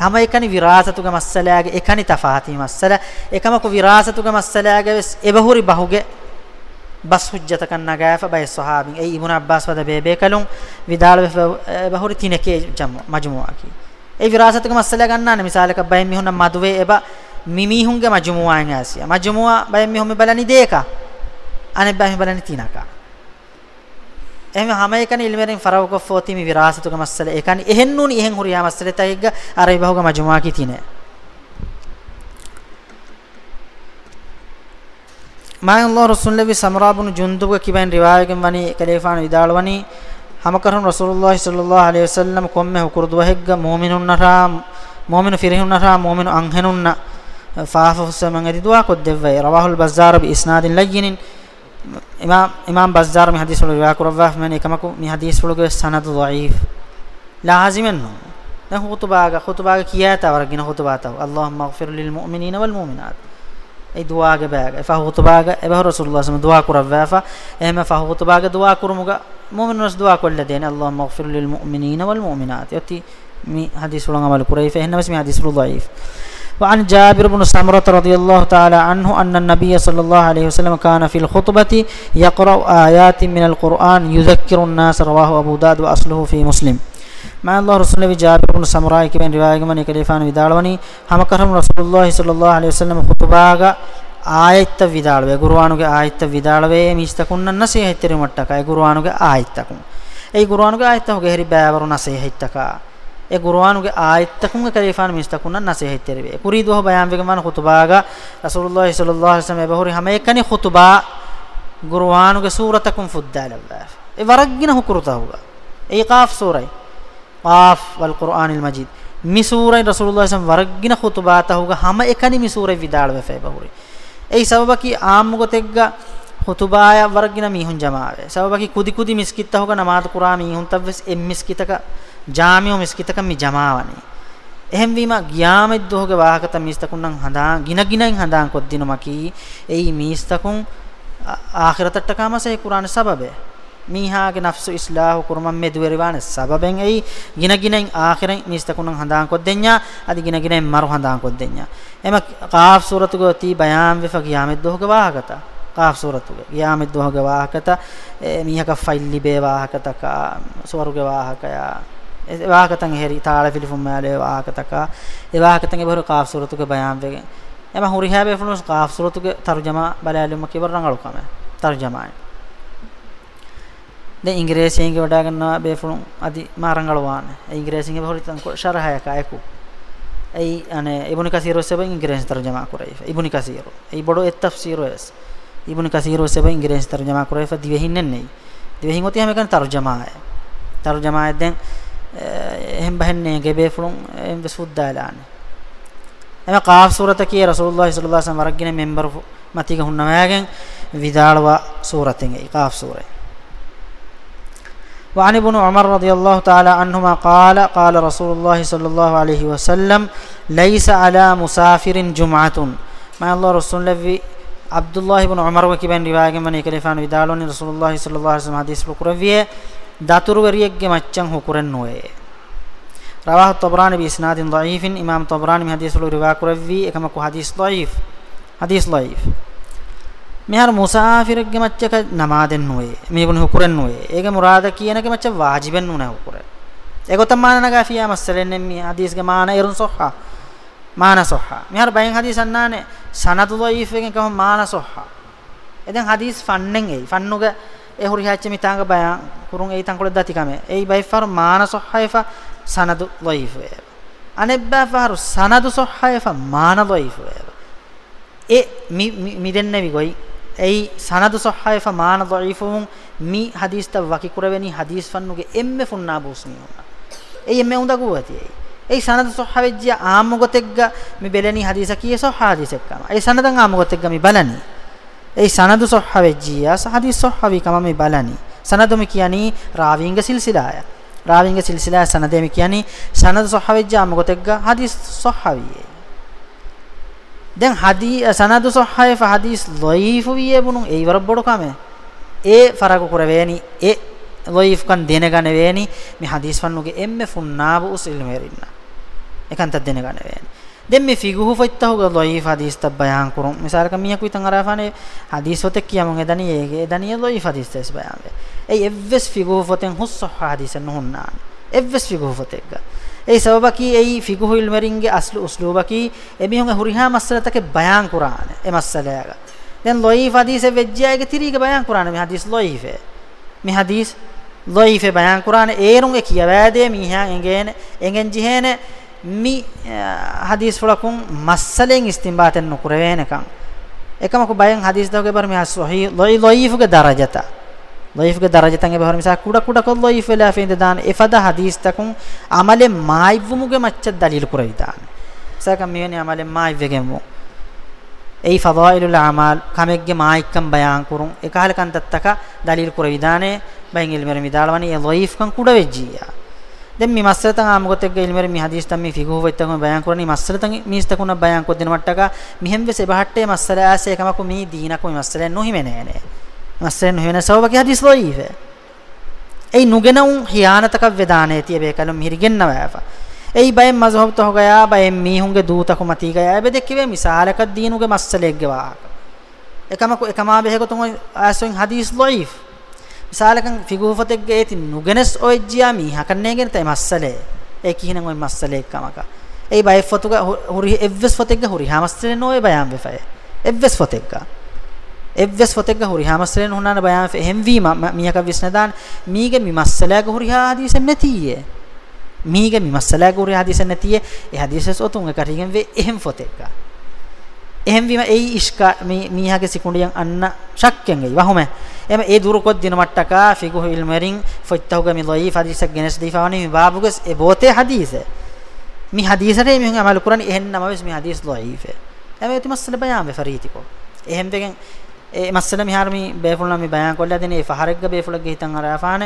Speaker 1: හැම එකනි විරාසතුගේ මස්සලාග එකනි තෆාති මස්සලා එකමක විරාසතුගේ මස්සලාග එබහුරි බහුගේ බස් හුජ්ජත කන්නගාෆ බයි සහාබින් ඒ ඉබ්න අබ්බාස් වද බේබේ කලුන් විදාල බහුරි තිනකේ ජම් මජ්මුආකි ඒ විරාසතුගේ මස්සලා ගන්නානේ මිසාලක බයි මිහුන මදුවේ එබා මිමිහුන්ගේ මජ්මුආන් යාසිය මජ්මුආ බයෙන් මිහොම බලනි දෙක අනෙක් බයෙන් බලනි තිනක එහෙම හැම එකන ඉල්මෙරින් ෆරව කොෆෝති මි විරාසතුක මස්සල ඒකනි එහෙන් නුනි එහෙන් හුරියා මස්සල තයිග්ග අර විභවක මජ්මුආ කි තිනේ මාන් අල්ලාහ් රසූල් ලවි සමරා බුන ජුන්දුබ කිබෙන් රිවායකෙන් වනි කලේෆාන විදාලවනි හමකරන් රසූලුල්ලාහි සල්ලල්ලාහු අලයිහි වසල්ලම් කොම්මෙ හුකුරුදු වහෙග්ග මුමිනුන් නරා මුමිනු ෆිරිහුන් නරා මුමිනු අංහෙනුන්නා فاف سمن ادي دوا قد دفي رواه البزار باسناد لين امام امام بزار من حديث رواه يقول رواه من كمكو من حديث فلو سند ضعيف لازم انه له خطبه خطبه كياتا ورغن خطبات اللهم اغفر للمؤمنين والمؤمنات ඒ දුවාගේ බෑග එෆා හුතුබාග එබහ රසූලුල්ලාහ الله දුවා කරවවා එහෙම ෆා හුතුබාග දුවා කරමුග مؤمن දුවා කොල්ල كل دين اللهم اغفر للمؤمنين والمؤمنات يتي مي حديث හදීස් عمل قريفه කුරයිෆ එහෙනම් මි හදීස් රුදයිෆ් وعن جابر بن سمرة رضي الله تعالى عنه أن النبي صلى الله عليه وسلم كان في الخطبة يقرأ آيات من القرآن يذكر الناس رواه أبو داد وأصله في مسلم مع الله رسول الله جابر بن سمرة كبن رواية من كليفان ودالوني هم كرم رسول الله صلى الله عليه وسلم خطباغا ආයත්ත විදාළවේ ගුරුවානුගේ ආයත්ත විදාළවේ මිස්තකුන්න නැසෙ හිතරිමට්ටකයි ගුරුවානුගේ ආයත්තකුන් ඒ ගුරුවානුගේ ආයත්ත හොගේ හරි බෑවරු නැසෙ හිතකා e qur'aanuge aayattakun karifan mistakunna nasihittirbe kuridu ho bayan vege man khutbaaga rasulullah sallallahu alaihi wasallam behuri hame ekani khutba qur'aanuge suratakun fuddalalla e waragina hukurutahuga e qaf surai qaf wal qur'anil majid mi surai rasulullah sallallahu alaihi wasallam waragina khutbaatahuga hame ekani mi surai vidalwe fe behuri ei sababaki aamugo tegga khutbaaya waragina mihun jamaave sababaki kudi kudi miskitta hoga namaz qur'aa mihun tavves em miskitaka ජාමියෝ මිස්කිතකම් මි ජමාවනේ එහෙම් වීම ගියාමෙද්ද ඔහුගේ වාහකත මිස්තකුන්නම් හඳා ගින ගිනන් හඳාන් කොද්දින මකී එයි මිස්තකුන් ආඛිරතට කාමසේ කුරාන සබබේ මීහාගේ නෆ්සු ඉස්ලාහු කුරමම් මේ දුවරිවාන සබබෙන් එයි ගින ගිනෙන් ආඛිරෙන් මිස්තකුණන් හඳාන් කොද්දෙන්ඥා අදි ගින ගිනෙන් මරු හඳාන් කොද්දෙන්ඥා එම කාෆ් සූරතු ගෝති බයාම් වෙෆ ගියාමෙත් දොහක වාහකත කාෆ් සූරතු ගියාමෙත් දොහක වාහකත මීහක file ලිබේ වාහකත කා සවරුගේ වාහකයා එවාකතන් හේරි තාල ෆිලිෆුම් මාලේ වාකතක එවාකතන් බහර කාෆ් සූරතුක බයාම් වෙගෙ එම හුරිහාබේ ෆුනුස් කාෆ් සූරතුක තර්ජමා බලාලුම කිවර රංගලුකම තර්ජමායි දැන් ඉංග්‍රීසියෙන් වඩා ගන්නවා බේ ෆුනු අදි මාරංගලවාන ඉංග්‍රීසියෙන් බහර තන් ශරහයක අයකු ei ane ibn kasir sebe ingres tarjama kurayf ibn kasir ei bodo et tafsir es ibn kasir sebe ingres tarjama kurayf divehin nei divehin oti hame kan tarjama ay tarjama ay den එහෙන් බහන්නේ ගෙබේ ෆුලුන් එම් වෙසුද්දාලාන එම කාෆ් සූරතකේ රසූලුල්ලාහි සල්ලල්ලාහු අලයිහි වසල්ලම් වරක්ගෙන member මතික හුන්නමයාගෙන් විදාලවා සූරතෙන් ඒ قاف سوره وعن ابن عمر رضي الله تعالى عنهما قال قال رسول الله صلى الله عليه وسلم ليس على مسافر جمعة ما الله رسول الله عبد الله بن عمر وكبن رواية من يكلفان ودالون رسول الله صلى الله عليه وسلم حديث بكرة දතුරුවරියෙක්ගේ මච්චන් හොකුරන් නොවේ රවාහ තබ්‍රානි බි ඉස්නාදින් ධයිෆින් ඉමාම් තබ්‍රානි මේ හදීස් වල රිවා කරවි එකම කු හදීස් ධයිෆ් හදීස් ධයිෆ් මෙහර මුසාෆිරගේ මච්චක නමාදෙන් නොවේ මේබුන හොකුරන් නොවේ ඒක මුරාද කියනක මච්ච වාජිබෙන් නුනේ හොකුර ඒකතම මානනගා ෆියා මස්සලෙන්නේ මේ හදීස්ගේ මාන ඉරුන් සොහා මාන සොහා මෙහර බයෙන් හදීස් අන්නානේ සනතු ධයිෆ් එකෙන් කම මාන සොහා එදෙන් හදීස් ෆන්නෙන් එයි ෆන්නුගේ e huri hacce mitanga bayan kurun ei tankol dati kame ei bai faru mana sahhaifa sanadu dhaif e anebba faru sanadu sahhaifa mana dhaif e e mi mi dennevi goi ei sanadu sahhaifa mana dhaifun mi hadis ta waki kuraveni hadis fannuge emme funna busni ona ei emme unda guwati ei ei sanad sahhavejja aamugotegga mi beleni hadisa kiye sahha hadisek kama ei sanadan aamugotegga mi balani ඒ සනදු සොහ්හ වෙජ්ජියා සහ හදීස් සොහ්හවි කම මේ බලනි සනදුම කියන්නේ රාවීන්ග සිල්සිලාය රාවීන්ග සිල්සිලා සනදෙම කියන්නේ සනදු සොහ්හ වෙජ්ජා මොකතෙක්ග හදීස් සොහ්හවියේ දැන් හදී සනදු සොහ්හය ෆහදීස් ලොයිෆු වියේ බුණු ඒ වර බොඩ කම ඒ ෆරක කුර වේනි ඒ ලොයිෆ් කන් දෙන ගන වේනි මේ හදීස් වන්නුගේ එම්මේ ෆුන්නාබු උස් ඉල්මෙරින්න එකන්ත දෙන ගන වේනි දැන් මේ ෆිගුහු ෆයිත්තහුග ලොයිෆ් හදීස් තබ් බයන් කුරුම් මිසාරක මියකු ඉතන් අරාෆානේ හදීස් හොත කියමුන් එදනි ඒගේ එදනි ලොයිෆ් හදීස් තස් බයන් වේ ඒ එව්ස් ෆිගුහු ෆතෙන් හුස්ස හදීස් නුහුන්නාන එව්ස් ෆිගුහු ෆතෙක් ඒ සබබකි ඒ ෆිගුහු ඉල්මරින්ගේ අස්ලු උස්ලූබකි එමිහුන් හුරිහා මස්සලතක බයන් කුරාන ඒ මස්සලයාග දැන් ලොයිෆ් හදීස් වෙජ්ජාගේ තිරීක බයන් කුරාන මේ හදීස් ලොයිෆ් මේ හදීස් ලොයිෆ් බයන් කුරාන ඒරුන් ඒ කියවෑදේ මිහා එංගේන එංගෙන් ජිහේනේ mi hadis fulakun massalen istinbaten nukurewenekan ekamaku bayan hadis dawge bar mi sahih lai laif ge darajata laif ge darajatan ge bar misa kuda kuda ko laif la fe dan ifada hadis takun amale maibumuge macca dalil kuraitan saka miyoni amale maibwegemu ei fadailul amal kamegge maaikkan bayan kurun ekahal kan tattaka dalil kurawidane bayin ilmer midalwani e dhaif kan kuda vejjiya දැන් මේ මස්සලතන් ආමගොතෙක් ගෙල්මර මේ හදීස් තම් මේ ෆිගෝ වෙත්තකම බයන් කරන්නේ මස්සලතන් මිස්තකුණ බයන් කොද දෙනවට්ටක මිහෙම් වෙස බහට්ටේ මස්සල ආසේ කමකු මේ දීනකම මස්සලෙන් නොහිමේ නෑ නේ මස්සලෙන් නොහිමේ සවබකී හදීස් ලොයිව ඒ නුගෙනුන් හියානතක වේදානේ තිය බේකලු මිහිරිගෙන්නවෑව ඒ බයෙන් මසහොබත හොගයා බයෙන් මීහුන්ගේ දූතකු මතී ගයා බෙ දෙක්කේ මිසාලක දීනුගේ මස්සලෙක් ගවාක එකමකු එකමා බෙහෙකතුන් ආසෙන් හදීස් ලොයිව misalkan figufotegge eti nugenes oijjia mi hakannegen tay massale e kihinan oi massale kamaka ei bay fotuga huri evves fotegge huri hamasle no e bayam ve fay evves fotegga evves fotegge huri hamasle no hunana bayam fe hemvi miyaka visnadan mige mi massale ge huri hadise netiye mige mi massale ge huri hadise netiye e hadise sotun e karigen ve ehem fotegga ehem vima ei iska mi mihage sikundiyan anna shakyen ei wahume එම ඒ දුරකොත් දින මට්ටක ෆිගුහු ඉල්මරින් ෆොයිත්තහුග මි දයිෆ් හදීසක් ගෙනස් දීෆාවනි මි බාබුගස් ඒ බෝතේ හදීස මි හදීසට මේ මෙහන් අමල් කුරාන එහෙන් නම වෙස් මි හදීස් දයිෆ් එම ඒති මස්සල බයාම් වෙෆරීතිකෝ එහෙන් දෙකෙන් ඒ මස්සල මිහාර මි බේෆුල්ලා මි බයාම් කොල්ලා දෙන ඒ ෆහරෙක්ග බේෆුල්ග හිතන් අරාෆාන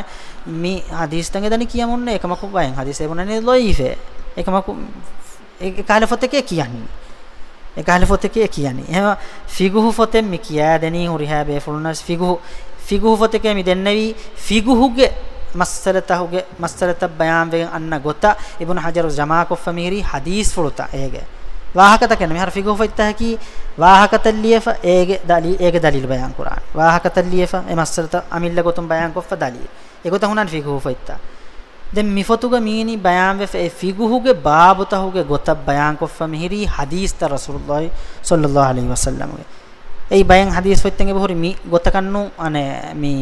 Speaker 1: මි හදීස් තංගෙ දනි කියමුන්නේ එකමකු බයෙන් හදීස් ඒබුණනේ දයිෆ් එකමකු ඒ කාලෙ ෆොතකේ කියන්නේ ekahli foteke kiyani ehma figuhu fotem mi kiya deni huriha be fulnas figuhu figuhu foteke mi dennevi figuhuge massalatahuge massalata bayan wen anna gota ibn hajar jamaa ko famiri hadis fuluta ege ವಾಹಕತ ಕೆನ ಮೆಹರ್ ಫಿಗೋ ಫೈತ ಹಕಿ ವಾಹಕತಲ್ಲಿಯಫ ಏಗೆ ದಲಿ ಏಗೆ ದಲೀಲ್ ಬಯಾನ್ ಕುರಾನ್ ವಾಹಕತಲ್ಲಿಯಫ ಎಮಸ್ಸರತ ಅಮಿಲ್ಲ ಗೊತಂ ಬಯಾನ್ ಕೊಫ ದಲಿ ಏಗೊತ ಹುನನ್ ಫಿಗೋ ಫೈತ den mifotuga mini bayan ve e figuhuge babutahuge gotab bayan koffami hiri hadis ta rasulullah sallallahu alaihi wasallam ge ei bayan hadis fettenge bohori mi gotakannu ane mi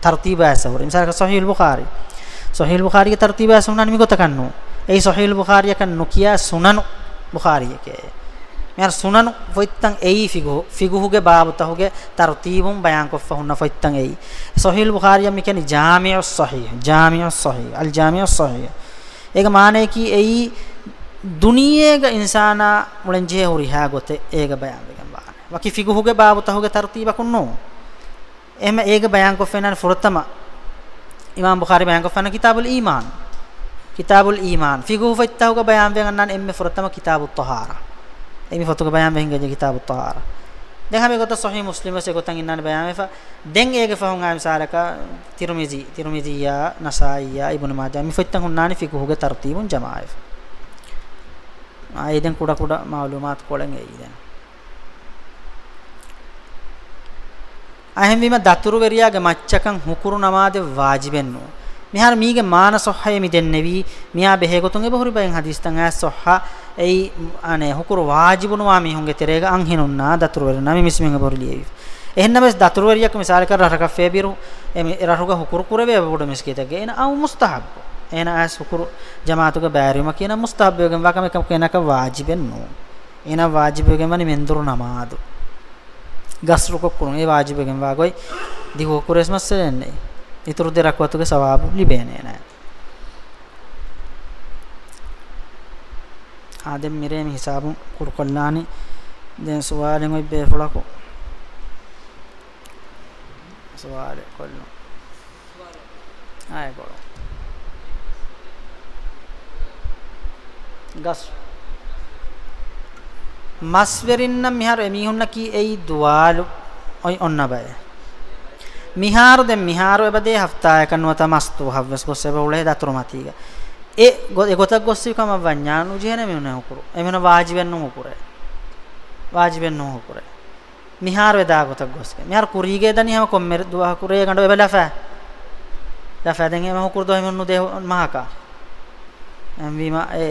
Speaker 1: tartiba asahori misal ka sahih al-bukhari sahih al-bukhari ge tartiba sunan mi gotakannu ei sahih al-bukhari kan nukiya sunan bukhari ke මෙහර සුනනු ෆොයිත්තන් එයි ෆිගු ෆිගුහුගේ බාබතහුගේ තරතිබුම් බයන් කොෆහුන්න ෆොයිත්තන් එයි සහීල් බුඛාරියම් මිකෙනි ජාමියු සහීහ ජාමියු සහීහ අල් ජාමියු සහීහ ඒක මානේ කි එයි දුනියේග ඉන්සානා මුලෙන් J හුරිහා ගොතේ ඒක බයන් වෙගම් බාන වකි ෆිගුහුගේ බාබතහුගේ තරතිබකුන් නෝ එහෙම ඒක බයන් කොෆෙනන ෆුරතම ඉමාම් බුඛාරි බයන් කොෆන කිතාබුල් ඊමාන් කිතාබුල් ඊමාන් ෆිගුහු ෆොයිත්තහුගේ බයන් වෙගන්නන් එම්මේ ෆුරතම කිතාබුත් තහාරා එමි ෆතුක බයම් වෙහින් ගෙජ කිතාබු තාර දැන් හැම ගොත සහී මුස්ලිමස් ගොතන් ඉන්නන බයම් වෙෆා දැන් ඒක ෆහුන් ආම් සාලක තිරුමිසි තිරුමිසියා නසායියා ඉබ්නු මාජා මි ෆත්තන් හුන්නානි ෆිකුහුග තර්තිබුන් ජමායිෆ් ආයේ දැන් කුඩ කුඩ මාලුමාත් කොලෙන් එයි දැන් අහෙන් විම දතුරු වෙරියාගේ මච්චකන් හුකුරු නමාදේ වාජිබෙන්නෝ mihar miige maana sohhaye mi dennevi miya behegoton e bohuri bayin hadis tan as sohha ei ane hukuru wajibunwa mi hunge terega an hinunna daturwer nami misminga borlievi ehnames daturweriyak misal kar rahaka febiru emi rahuga hukuru kurave bodu misketage ena au mustahab ena as hukuru jamaatuga bayrima kiyana mustahab yogen wakame kam kenaka wajiben no ena wajib yogen wani menduru namadu gasru kokkurun e wajib yogen wagoi dihu kuresmas selenne ඉතුරු දෙරක් වතුක සවාබු ලිබේනේ නෑ ආදෙම් මිරේම හිසාබු කුරුකොල්ලානි දැන් සවාලෙන් ඔය බේරලකෝ සවාලෙ කොල්ලු ආය කොල්ලු ගස් මස්වරින්න මිහර එමිහුන්න කී එයි දුවාලු ඔයි ඔන්න බෑ මිහාරු දැන් මිහාරු එබදේ හෆ්තායකනුව තමස්තු හවස් ගොස්සෙබ උලේ දතුරු මතීග ඒ ගොතක් ගොස්සිකම වඥානු ජේන මෙන්න හුකුරු එමන වාජිබෙන් නුකුරේ වාජිබෙන් නුකුරේ මිහාරු එදා ගොතක් ගොස්ක මිහාරු කුරීගේ දනි හැම කොම්මෙර දුවා කුරේ ගඬ එබලෆා දෆා දැන් එම හුකුරු දොහෙම නු දේ මහකා එම්වීම ඒ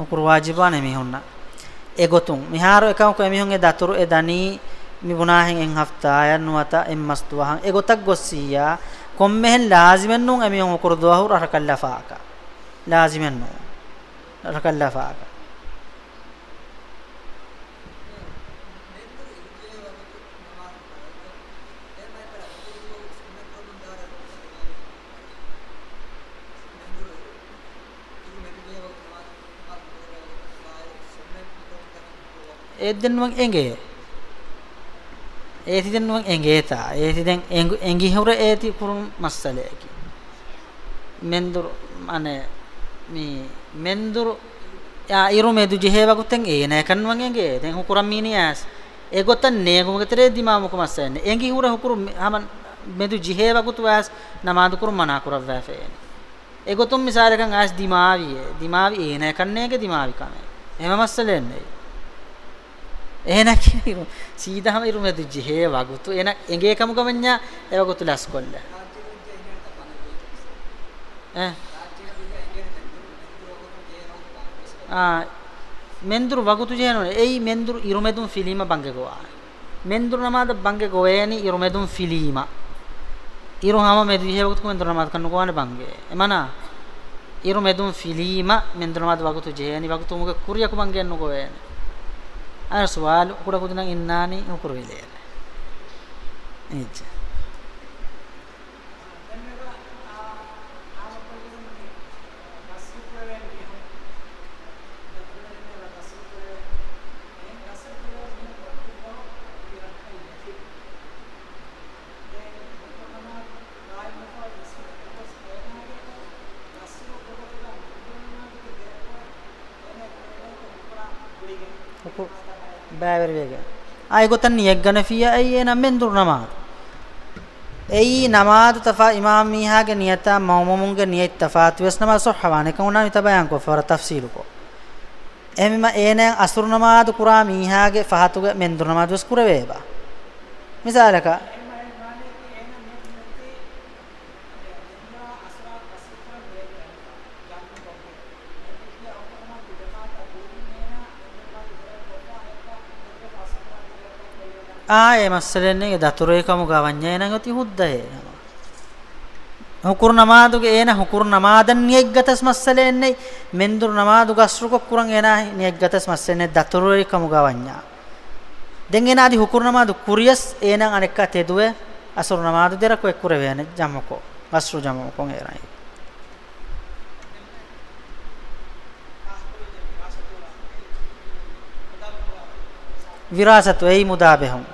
Speaker 1: හුකුරු වාජිබානේ මිහුන්න ඒ ගොතුන් මිහාරු එකම කො එමිහුන් ඒ දතුරු ඒ දනී mi gunahin en hafta ayan nuata en mastuahan egotak gossiya kommehen laazimen nun emi on kurduahu rakallafaaka laazimen nun rakallafaaka එද්දෙන් මං එගේ ඒතිදෙන් නුවන් එංගේතා ඒතිදෙන් එංගි හොර ඒති කුරුම් මස්සලයකි මෙන්දුරු අනේ මේ මෙන්දුරු යා ඉරු මෙදු ජිහෙවගුතෙන් ඒ නෑකන් වන් එංගේ දැන් හුකුරම් මීනියස් ඒ ගොතන් නේගුමකතරේ දිමාමුක මස්සයන්නේ එංගි හොර හුකුරු හමන් මෙදු ජිහෙවගුතු වාස් නමාදු කුරුම් මනා කුරව වැෆේනේ ඒ ගොතුම් මිසාරකන් ආස් දිමාවිය දිමාවි ඒ නෑකන් නේගේ දිමාවි කමේ එහෙම මස්සලෙන්නේ එහෙ නැකිනු සීදහම ඉරුම ඇතිච්චි හේ වගුතු එන එගේ කමුකමඤ්ඤා ඒ වගුතු ලස්කොල්ල ඈ ආ මෙන්දුරු වගුතු ජේනෝ එයි මෙන්දුරු ඉරුමෙදුම් ෆිලීම බංගෙගෝවා මෙන්දුරු නමාද බංගෙගෝ එනි ඉරුමෙදුම් ෆිලීම ඉරුහම මෙදු විහෙ වගුතු මෙන්දුරු නමාද කන්නකෝවනේ බංගේ එමනා ඉරුමෙදුම් ෆිලීම මෙන්දුරු නමාද වගුතු ජේනි වගුතු මුග කුරියකු බංගෙන්නකෝ එනි අර සුවාල් කුඩ කුදින ඉන්නානි උකුරු විලේ එච්චා බෑවරවියගෙන ආය ගොතන්නේ යග්ගන ෆිය අයි එනම් මෙන් දුරු නමාත් එයි නමාද තෆා ඉමාම් මීහාගේ නියතා මවමමුන්ගේ නියත් තෆාත් වෙස් නමා සොහවානේ කවුනා විතබයන් කො ෆර තෆ්සීලුකෝ එහෙමම ඒනෙන් අසුරු නමාද කුරා මීහාගේ ෆහතුගේ මෙන් දුරු නමාද වෙස් කුර වේවා මිසාලක ආයේ මස්සලෙන්නේ දතුරේ කමු ගවඤ්ඤය නංගති හුද්දය හුකුරු නමාදුගේ එන හුකුරු නමාදන් නියග්ගතස් මස්සලෙන්නේ මෙන්දුරු නමාදු ගස්රුක කුරන් එන නියග්ගතස් මස්සලෙන්නේ දතුරේ කමු ගවඤ්ඤා දැන් එනාදි හුකුරු නමාදු කුරියස් එනං අනෙක්ක තෙදුවේ අසුරු නමාදු දෙරකෝ එක්කුර වේන ජම්මකෝ ගස්රු ජම්මකෝ එරයි විරාසතු එයි මුදා බෙහුම්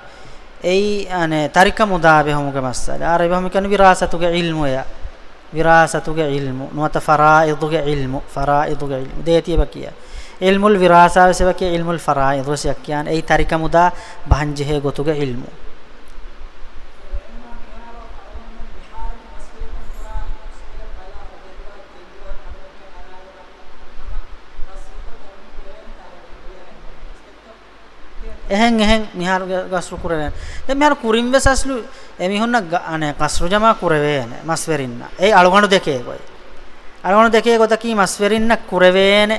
Speaker 1: এই মানে তারিকা মুদাবে হমুকে মাসালে আর এবার আমি কেন বিরাসাতুকে ইলমু ইয়া বিরাসাতুকে ইলমু নুয়াত ফারাইদুকে ইলমু ফারাইদুকে ইলমু দেতি বাকিয়া ইলমুল বিরাসা সেবাকে ইলমুল ফারাইদ সেবাকিয়ান এই তারিকা মুদা ভাঞ্জে হে গতুকে ইলমু එහෙන් එහෙන් මිහාර ගස්රු කුරේ දැන් මිහාර කුරින් වෙසස්ලු එමිහොන්න අනේ ගස්රු ජමා කුරවේන මස් වෙරින්න ඒ අලුගණු දෙකේ ගොයි අලුගණු දෙකේ ගොත කී මස් වෙරින්න කුරවේන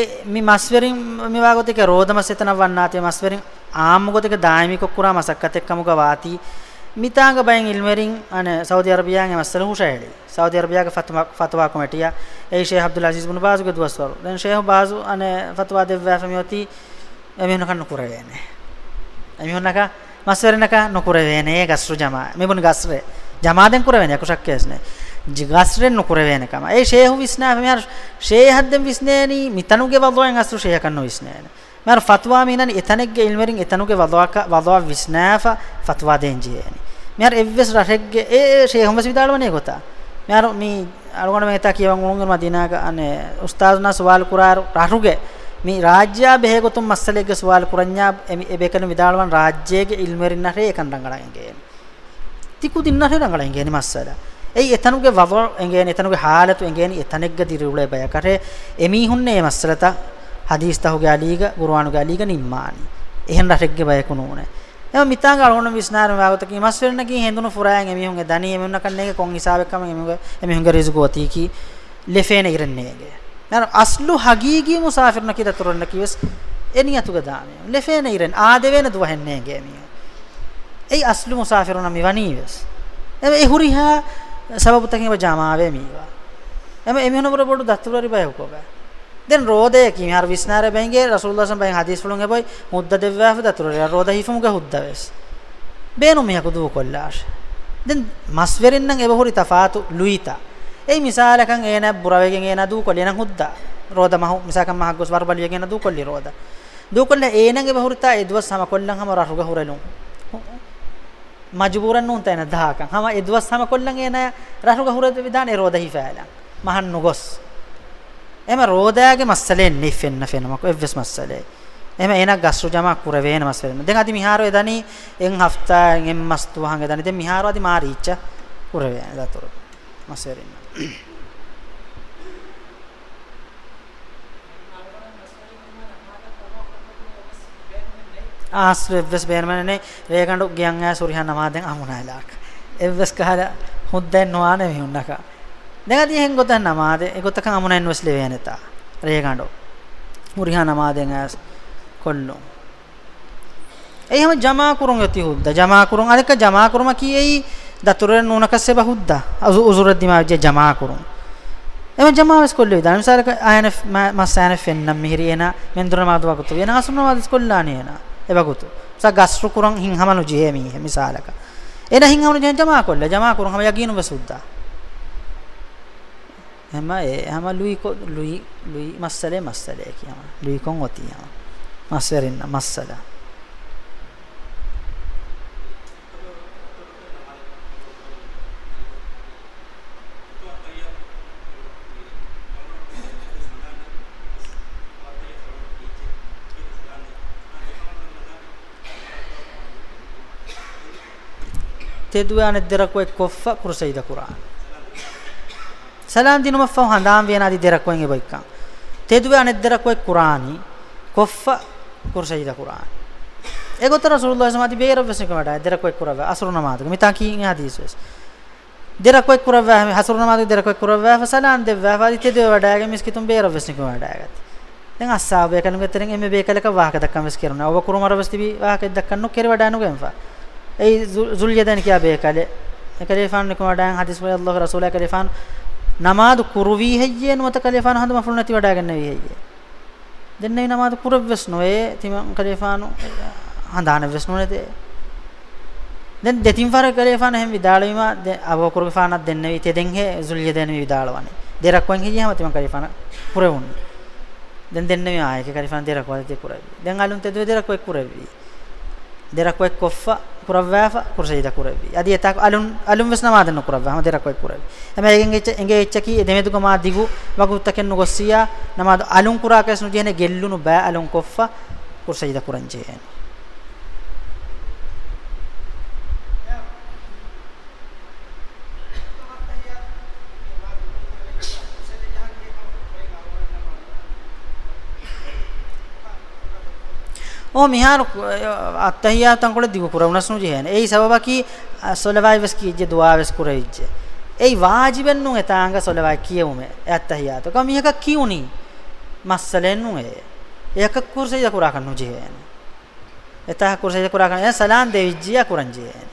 Speaker 1: ඒ මි මස් වෙරින් මිවා ගොතක රෝදමස් එතන වන්නාතේ මස් වෙරින් ආම් ගොතක දායමික කුරා මසක්කත් එක්කමුග වාති මිතාංග බයෙන් ඉල්මෙරින් අනේ සෞදි අරබියාගේ මස්සල හුෂයිලි සෞදි අරබියාගේ ෆතවා ෆතවා කමිටියා ඒ ෂේඛ් අබ්දුල් අසීස් බුන් බාසුගේ දුවස්වරු දැන් ෂේඛ් බාසු අනේ ෆතවා දෙවෑ ෆමියෝති එමිහුණක නොකර වේනේ එමිහුණක මස්වරණක නොකර වේනේ ගස්රු ජමා මෙබුණ ගස්රේ ජමාදෙන් කර වේනේ කුෂක්කයස්නේ ජිගස්රෙන් නොකර වේනකම ඒ ෂේහු විස්නා මෙහර ෂේහද්දම් විස්නේනි මිතනුගේ වදෝයන් අස්තු ෂේහකන්නෝ විස්නේන මර ෆත්වා මිනන් එතනෙක්ගේ ඉල්මරින් එතනුගේ වදවාක වදවා විස්නාෆ ෆත්වා දෙන්ජේනි මෙහර එව්වස් රහෙක්ගේ ඒ ෂේහුම විදාලවනේ ගොතා මෙහර මේ අරගොණ මෙතා කියවන් උන්ගේ මදිනාක අනේ උස්තාදුනා සවාල් කුරාර රහුගේ මේ රාජ්‍යා බෙහෙගොතුම් මස්සලෙග්ග සුවාල් කුරඤ්ඤා එබේකන විදාලවන් රාජ්‍යයේ ඉල්මරින්න හරේ එකන් රංගලයන් ගේන තිකු දින්න හරේ රංගලයන් ගේන මස්සල එයි එතනුගේ වව එංගේන එතනුගේ හාලතු එංගේන එතනෙග්ග දිරුලේ බය කරේ එමිහුන්නේ මස්සලත හදීස් තහුගේ අලීග ගුරුවානුගේ අලීග නිම්මානි එහෙන් රටෙග්ගේ බයකුණෝනේ එම මිතාංග අලෝණ විස්නාර වාගත කි මස් වෙන්න කි හෙඳුණු ෆුරායන් එමිහුන්ගේ දණී එමිහුන්න කන්නේ කොන් හිසාවෙකම එමිහුන්ගේ එමිහුන්ගේ රිසුකෝති කි ලෙෆේන ඉරන්නේගේ ನಾನು ಅಸ್ಲು ಹಗೀಗಿ ಮುಸಾಫಿರ್ನ ಕಿದ ತುರನ್ನ ಕಿವಸ್ ಎನಿಯತುಗ ದಾಮೆ ಲೆಫೇನ ಇರನ್ ಆದೆವೇನ ದುವ ಹೆನ್ನೇಗೆ ಎನಿಯ ಐ ಅಸ್ಲು ಮುಸಾಫಿರ್ನ ಮಿವನೀವಸ್ ಎಮ ಎ ಹುರಿಹ ಸಬಬುತಕಿನ ಜಮಾವೆ ಮೀವ ಎಮ ಎಮಿನ ಬರ ಬಡು ದತ್ತುರರಿ ಬಯ ಹೋಕೋಬ ದೆನ್ ರೋದೆ ಕಿ ಯಾರ್ ವಿಸ್ನಾರೆ ಬೆಂಗೆ ರಸೂಲುಲ್ಲಾಹ ಸಂ ಬೈ ಹದೀಸ್ ಫುಲುಂ ಗೆ ಬೈ ಮುದ್ದ ದೆವ್ವಾ ಫ ದತ್ತುರರಿ ರೋದ ಹಿಫುಂ ಗೆ ಹುದ್ದವೆಸ್ ಬೇನು ಮಿಯ ಕುದು ಕೊಲ್ಲಾಶ್ ದೆನ್ ಮಸ್ವೆರಿನ್ ನಂ ಎಬ ಹುರಿ ತಫಾತು ಲುಯಿತಾ ei misalakan ena burawegen ena du kolena hudda roda mahu misakan mahag gos warbal yegen du kolli roda du kolle enange bahurta edwas sama kollan hama rahuga hurelun majburan nun tena dahakan hama edwas sama kollan ena rahuga hurede vidan roda hi faala mahan nugos ema rodaage masale nifenna fenama ko evves masale එහෙම එනක් ගස්රු ජමක් කුර වේනමස් වෙන. දැන් අදි මිහාරෝ එදනි එන් හෆ්තා එන් මස්තු වහන් එදනි දැන් මිහාරෝ අදි මාරීච්ච කුර වේ දතුරු මස් වෙරින්. [COUGHS] ආස්රෙව්වස් බේරමනේ රේකඬු ගියන් ඈ සුරිහන් නමාදෙන් අමුණයිලාක් එව්වස් කහලා හුද්දෙන් නොආනේ මිහුන්නක දැන් අදී හෙන් ගොතන් නමාදේ ඒ ගොතක අමුණෙන් වස්ලි වේනතා රේකඬු මුරිහන් නමාදෙන් ඈස් කොල්ලෝ එහෙම ජමා කුරුන් යති හුද්ද ජමා කුරුන් අනික ජමා කුරුම කීයි දතුරෙන් නුනකස්සේ බහුද්දා උසුර දිමාවජ ජමා කරුම් එම ජමාවස් කොල්ලේ දාන මිසාරක ආයන මස්සාන ෆෙන්නම් මිහිරියන මෙන්දුර මාදවකතු වෙන අසුන මාදස් කොල්ලානේන එවකුතු සා ගස්රු කුරන් හින්හමනු ජෙමි මිසාලක එන හින්හමනු ජෙන් ජමා කොල්ල ජමා කරුම් හැම යගිනු බසුද්දා හැම ඒ හැම ලුයි කො ලුයි ලුයි මස්සලේ මස්සලේ කියනවා ලුයි කොන් ඔතියම මස්සරින්න මස්සලා ತೆದುವಾನೆ ದೆರಕುವೆ ಕೊಫ್ಫ ಕುರ್ಸೈದ ಕುರಾನ್ ಸಲಾಂ ದಿನುಮ ಫೌ ಹಂದಾಂ ವೇನಾದಿ ದೆರಕುವೆಂಗೆ ಬೈಕ ತೆದುವಾನೆ ದೆರಕುವೆ ಕುರಾನಿ ಕೊಫ್ಫ ಕುರ್ಸೈದ ಕುರಾನ್ ಎಗೊತ್ತ ರಸೂಲುಲ್ಲಾಹ ಸಮಾದಿ ಬೇರೆ ವೆಸಕ ಮಾಡ ದೆರಕುವೆ ಕುರವೆ ಅಸರು ನಮಾದ ಮಿತಾ ಕಿ ಹದೀಸ್ ವೆಸ್ ದೆರಕುವೆ ಕುರವೆ ಹಸರು ನಮಾದ ದೆರಕುವೆ ಕುರವೆ ಫಸಲಾಂ ದೆವ್ವೆ ವಾದಿ ತೆದುವೆ ಡಾಗೆ ಮಿಸ್ಕಿತುಂ ಬೇರೆ ವೆಸಕ ಮಾಡಾಗತ್ತೆ දැන් අස්සාව වේකලම ගෙතරෙන් එමෙ වේකලක වාහක දක්වා වෙස් කරනවා. ඔබ කුරුමර වෙස් තිබි වාහක දක්වා නොකෙරවඩානුගෙන්වා. এই জুলিয়াদান কিয়া বে কালে কালেফান নিকমা ডাং হাদিস বলে আল্লাহ রাসূল কালেফান নামাজ কুরবি হইয়ে নমত কালেফান হাদ মাফুল নতি ডাগ নই হইয়ে දෙන්නේ නමාද කුරවස් නොවේ තිමන් කලේෆානු හඳාන වෙස් නොනේද දැන් දෙතින් ෆර කලේෆාන හැම විදාලෙම අවෝ කුරවෆානක් දෙන්නේ ඉතින් දැන් හේ සුලිය දෙන මේ විදාලවනේ දෙරක් වන් හිජියම තිමන් කලේෆාන කුරවුන් දැන් දෙන්නේ මේ ආයක කලේෆාන දෙරක් වල දෙ කුරවි දැන් අලුන් තෙදුවේ දෙරක් වක් කුරවි දෙරක් වක් කොෆා පුරවෑෆා කුරසෙයිද කුරවි අදි එතක් අලුන් අලුන් වෙස් නමාද නුකුරවවා හැම දෙරක් වෙයි පුරවි හැම එකෙන් එච්ච එගේ එච්ච කී දෙමෙදු කමා දිගු වගුත්තකෙන් නුගොස්සියා නමාද අලුන් කුරා කැස් නුජේන ගෙල්ලුනු බෑ අලුන් කොෆා කුරසෙයිද කුරංජේ o mihar attahiyatan kole digu kurunasnu je hen ei sababaki solawai wes ki je dua wes kurajje ei waajiben nu etanga solawai kiyume attahiyato kam mihaka kiyuni masalen nu e ekak kurse ja kurakannu je hen etah kurse ja kurakan e salam devijjiya kuranje hen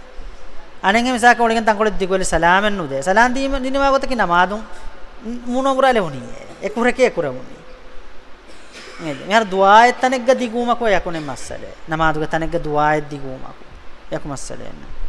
Speaker 1: අනෙන් එමසා කෝණිකන් තංකොල දිගවල සලාමෙන් නුදේ සලාන් දීම දිනමාවතක නමාදුම් මුණුගුරලෙ වුණී එකුරකේ කුරමුණී නේද මෙහර දුආයත් තනෙක්ග දිගුමකෝ යකුනේ මස්සලේ නමාදුග තනෙක්ග දුආයත් දිගුමකෝ යකු මස්සලේ නේද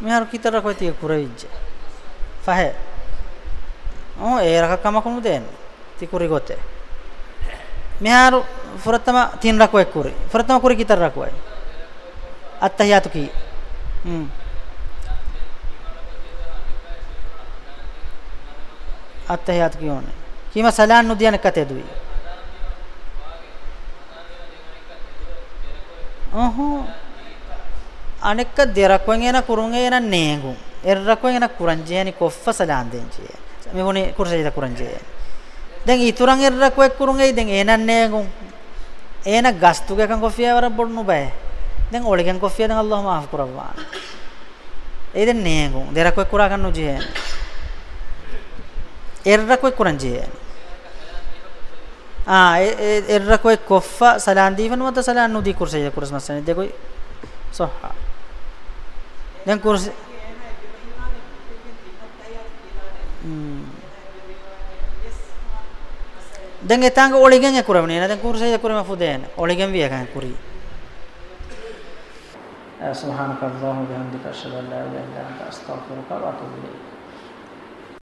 Speaker 1: මෙහරු කීතරක් වෙතිය කුරවිජ්ජ පහ ඕ ඒ රක කමකුණු දෙන්න තිකුරි ගොතේ මෙහරු ෆරතම තින් රකෝ එක්කුරි ෆරතම කුරි කීතර රකෝයි අත්තහියාතු කී හ්ම් අත්තහියාතු කියෝනේ කීම සලාන් නුදියන කතේ දුයි ඔහො අනෙක්ක දෙරක්වෙන් එන කුරුන් එන නේගුම් එරක්වෙන් එන කුරංජේනි කොෆ්ෆ සලාන් දෙන්ජේ මේ වුණේ කුරසේද කුරංජේ දැන් ඉතුරුන් එරක්වෙක් කුරුන් එයි දැන් එනන් නේගුම් එන ගස්තුකකන් කොෆියවර බොන්නු බෑ දැන් ඔලකන් කොෆිය දැන් අල්ලාහ් මාෆ් කරවවා ඒ දැන් නේගුම් දෙරක්වෙක් කුරා ගන්නු ජේ එරක්වෙක් කුරංජේ ආ එරක්වෙක් කොෆ්ෆ සලාන් දීවන මත සලාන් නුදී කුරසේද කුරස් මස්සනේ දෙකෝයි صح දැන් කුරුසි දැන් එතංග ඔලිගෙන් යකුරවනේ නේද කුරුසයි යකුරම ෆුදේන ඔලිගෙන් වියකන් කුරි سبحانك اللهم وبحمدك اشهد ان لا اله الا انت استغفرك واتوب اليك